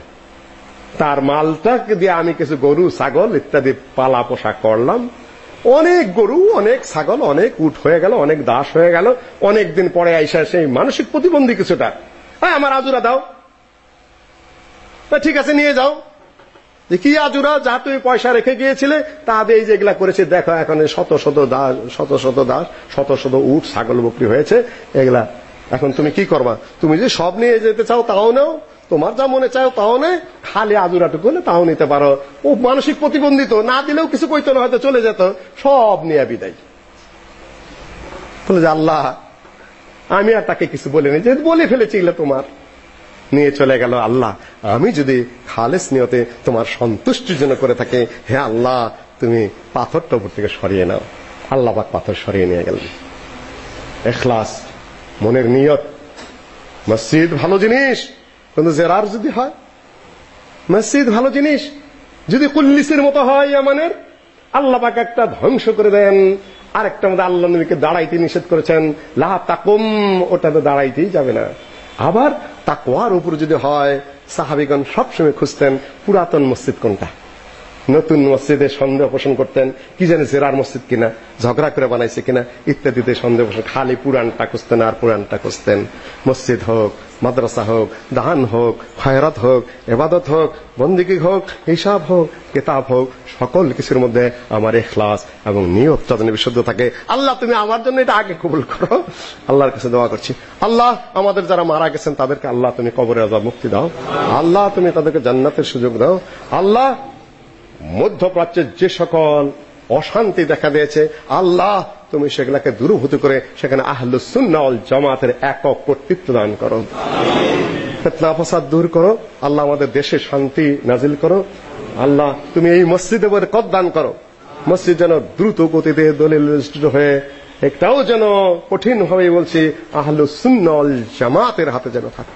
তার মালটাকে দিয়ে আমি কিছু গরু, ছাগল ইত্যাদি পালা পোষা করলাম। অনেক গরু, অনেক ছাগল, অনেক উট হয়ে গেল, অনেক দাস হয়ে গেল। অনেক দিন পরে আইসা সেই মানসিক প্রতিবন্ধী কিছুটা। হ্যাঁ আমার আজুরা দাও। ঠিক আছে, নিয়ে যাও। যে কি আজুরা যা তুমি পয়সা রেখে গিয়েছিলে, তা দিয়ে এই যেগুলা করেছে, দেখো এখন শত শত দাস, শত শত দাস, শত শত উট, ছাগল বকরি হয়েছে, এগুলা। এখন তুমি কি করবা? তুমি যে সব নিয়ে যেতে চাও, তাও নাও। তোমার যা মনে চাও, তাও নেই খালি আজুরাটুকু হলে তাও নিতে পারো। ও মানসিক প্রতিবন্ধিত, না দিলেও কিছু কইতো না, হয়তো চলে যেত। সব নিয়ে বিদায়। বলে যে, আল্লাহ, আমি আর তাকে কিছু বলিনি, যেহেতু বলে ফেলেছি এগুলো তোমার। নিয়ে চলে গেল আল্লাহ। আমি যদি খালেস নিয়তে তোমার সন্তুষ্টির জন্য করে থাকি, হে আল্লাহ, তুমি পাথরটা উপর থেকে সরিয়ে নাও। আল্লাহ পাক পাথর সরিয়ে নিয়ে গেলেন। এখলাস, মনের নিয়ত, মসজিদ ভালো জিনিস, কিন্তু জেরার যদি হয়, মসজিদ ভালো জিনিস, যদি কুল্লিসের মতো হয় ইয়ামানের আল্লাহ পাক একটা ধ্বংস করে দেন। আরেকটা মধ্যে আল্লাহ নবীকে দাঁড়াইতে নিষেধ করেছেন, লা তাকুম ওটাতে দাঁড়াইতেই যাবে না। আবার তাকওয়ার উপর যদি হয় সাহাবিগণ সবসময় খুঁজতেন পুরাতন মসজিদ কোনটা? নতুন মসজিদে সন্দেহ পোষণ করতেন। কি জানে জেরার মসজিদ কিনা, ঝগড়া করে বানাইছে কিনা, ইত্যাদিতে সন্দেহ পোষণ। খালি পুরানটা খুঁজতেন আর পুরানটা খুঁজতেন। মসজিদ হোক, মাদ্রাসা হোক দান হোক, খয়রাত হোক, এবাদত হোক, বন্দিগি হোক, হিসাব হোক, কিতাব হোক, সকল কিছুর মধ্যে আমার এখলাস এবং নিয়ত যাতে বিশুদ্ধ থাকে। আল্লাহ, তুমি আমার জন্য এটা আগে কবুল করো। আল্লাহর কাছে দোয়া করছি। আল্লাহ, আমাদের যারা মারা গেছেন, তাদেরকে আল্লাহ তুমি কবরে আজাব মুক্তি দাও। আল্লাহ, তুমি তাদেরকে জান্নাতের সুযোগ দাও। আল্লাহ মধ্যপ্রাচ্যের যে সকল অশান্তি দেখা দিয়েছে, আল্লাহ তুমি সেগুলাকে দূরভূত করে সেখানে আহলুস সুন্নাহ ওয়াল জামাতের একক কর্তৃত্ব দান করো। ফিতনা ফাসাদ দূর করো, আল্লাহ আমাদের দেশে শান্তি নাজিল করো। আল্লাহ তুমি এই মসজিদে বরকত দান করো। মসজিদ যেন দ্রুত গতিতে দলিল হয়ে, একটাও যেন কঠিন ভাবে বলছি আহলুস সুন্নাহ ওয়াল জামাতের হাতে যেন থাকে।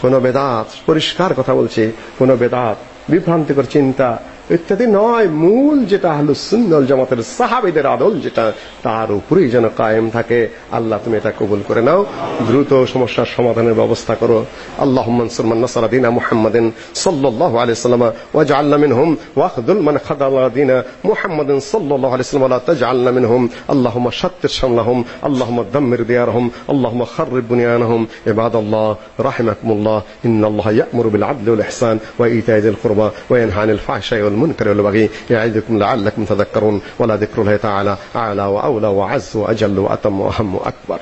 কোন বেদাত, পরিষ্কার কথা বলছি, কোন বেদাত বিভ্রান্তিকর চিন্তা ইত্যাদি নয়। মূল যেটা আহলু সুন্নাল জামাতের সাহাবিদের আদল যেটা, তার উপরেই যেন কায়েম থাকে। আল্লাহ তুমি এটা কবুল করে নাও। দ্রুত সমস্যার সমাধানের ব্যবস্থা করো। আল্লাহ মনসুর মান্নাসারা দিনা মুহাম্মাদিন সাল্লাল্লাহু আলাইহি হুম ওয়াজআলনা মিনহুম ওয়াখদুল মান খাদালা দিনা মুহাম্মাদিন সাল্লাল্লাহু আলাইহি সাল্লাম ওয়ালা তাজআলনা মিনহুম। আল্লাহুম্মা শাত্তির শামলাহুম আল্লাহুম্মা আল্লাহ দিয়ারহুম, আল্লাহুম্মা খাররিব বুনিয়ানহুম। ইবাদাল্লাহ, রাহিমাকুমুল্লাহ, ইন্নাল্লাহা ইয়া'মুরু বিল এহসান ওয়া ইতাইজুল কুরবা ওয়া ইয়ানহা ফাহশাই ওয়াল والمنكر والبغي يعظكم لعلكم تذكرون ولا ذكر الله تعالى أعلى وأولى وعز وأجل وأتم وأهم وأكبر.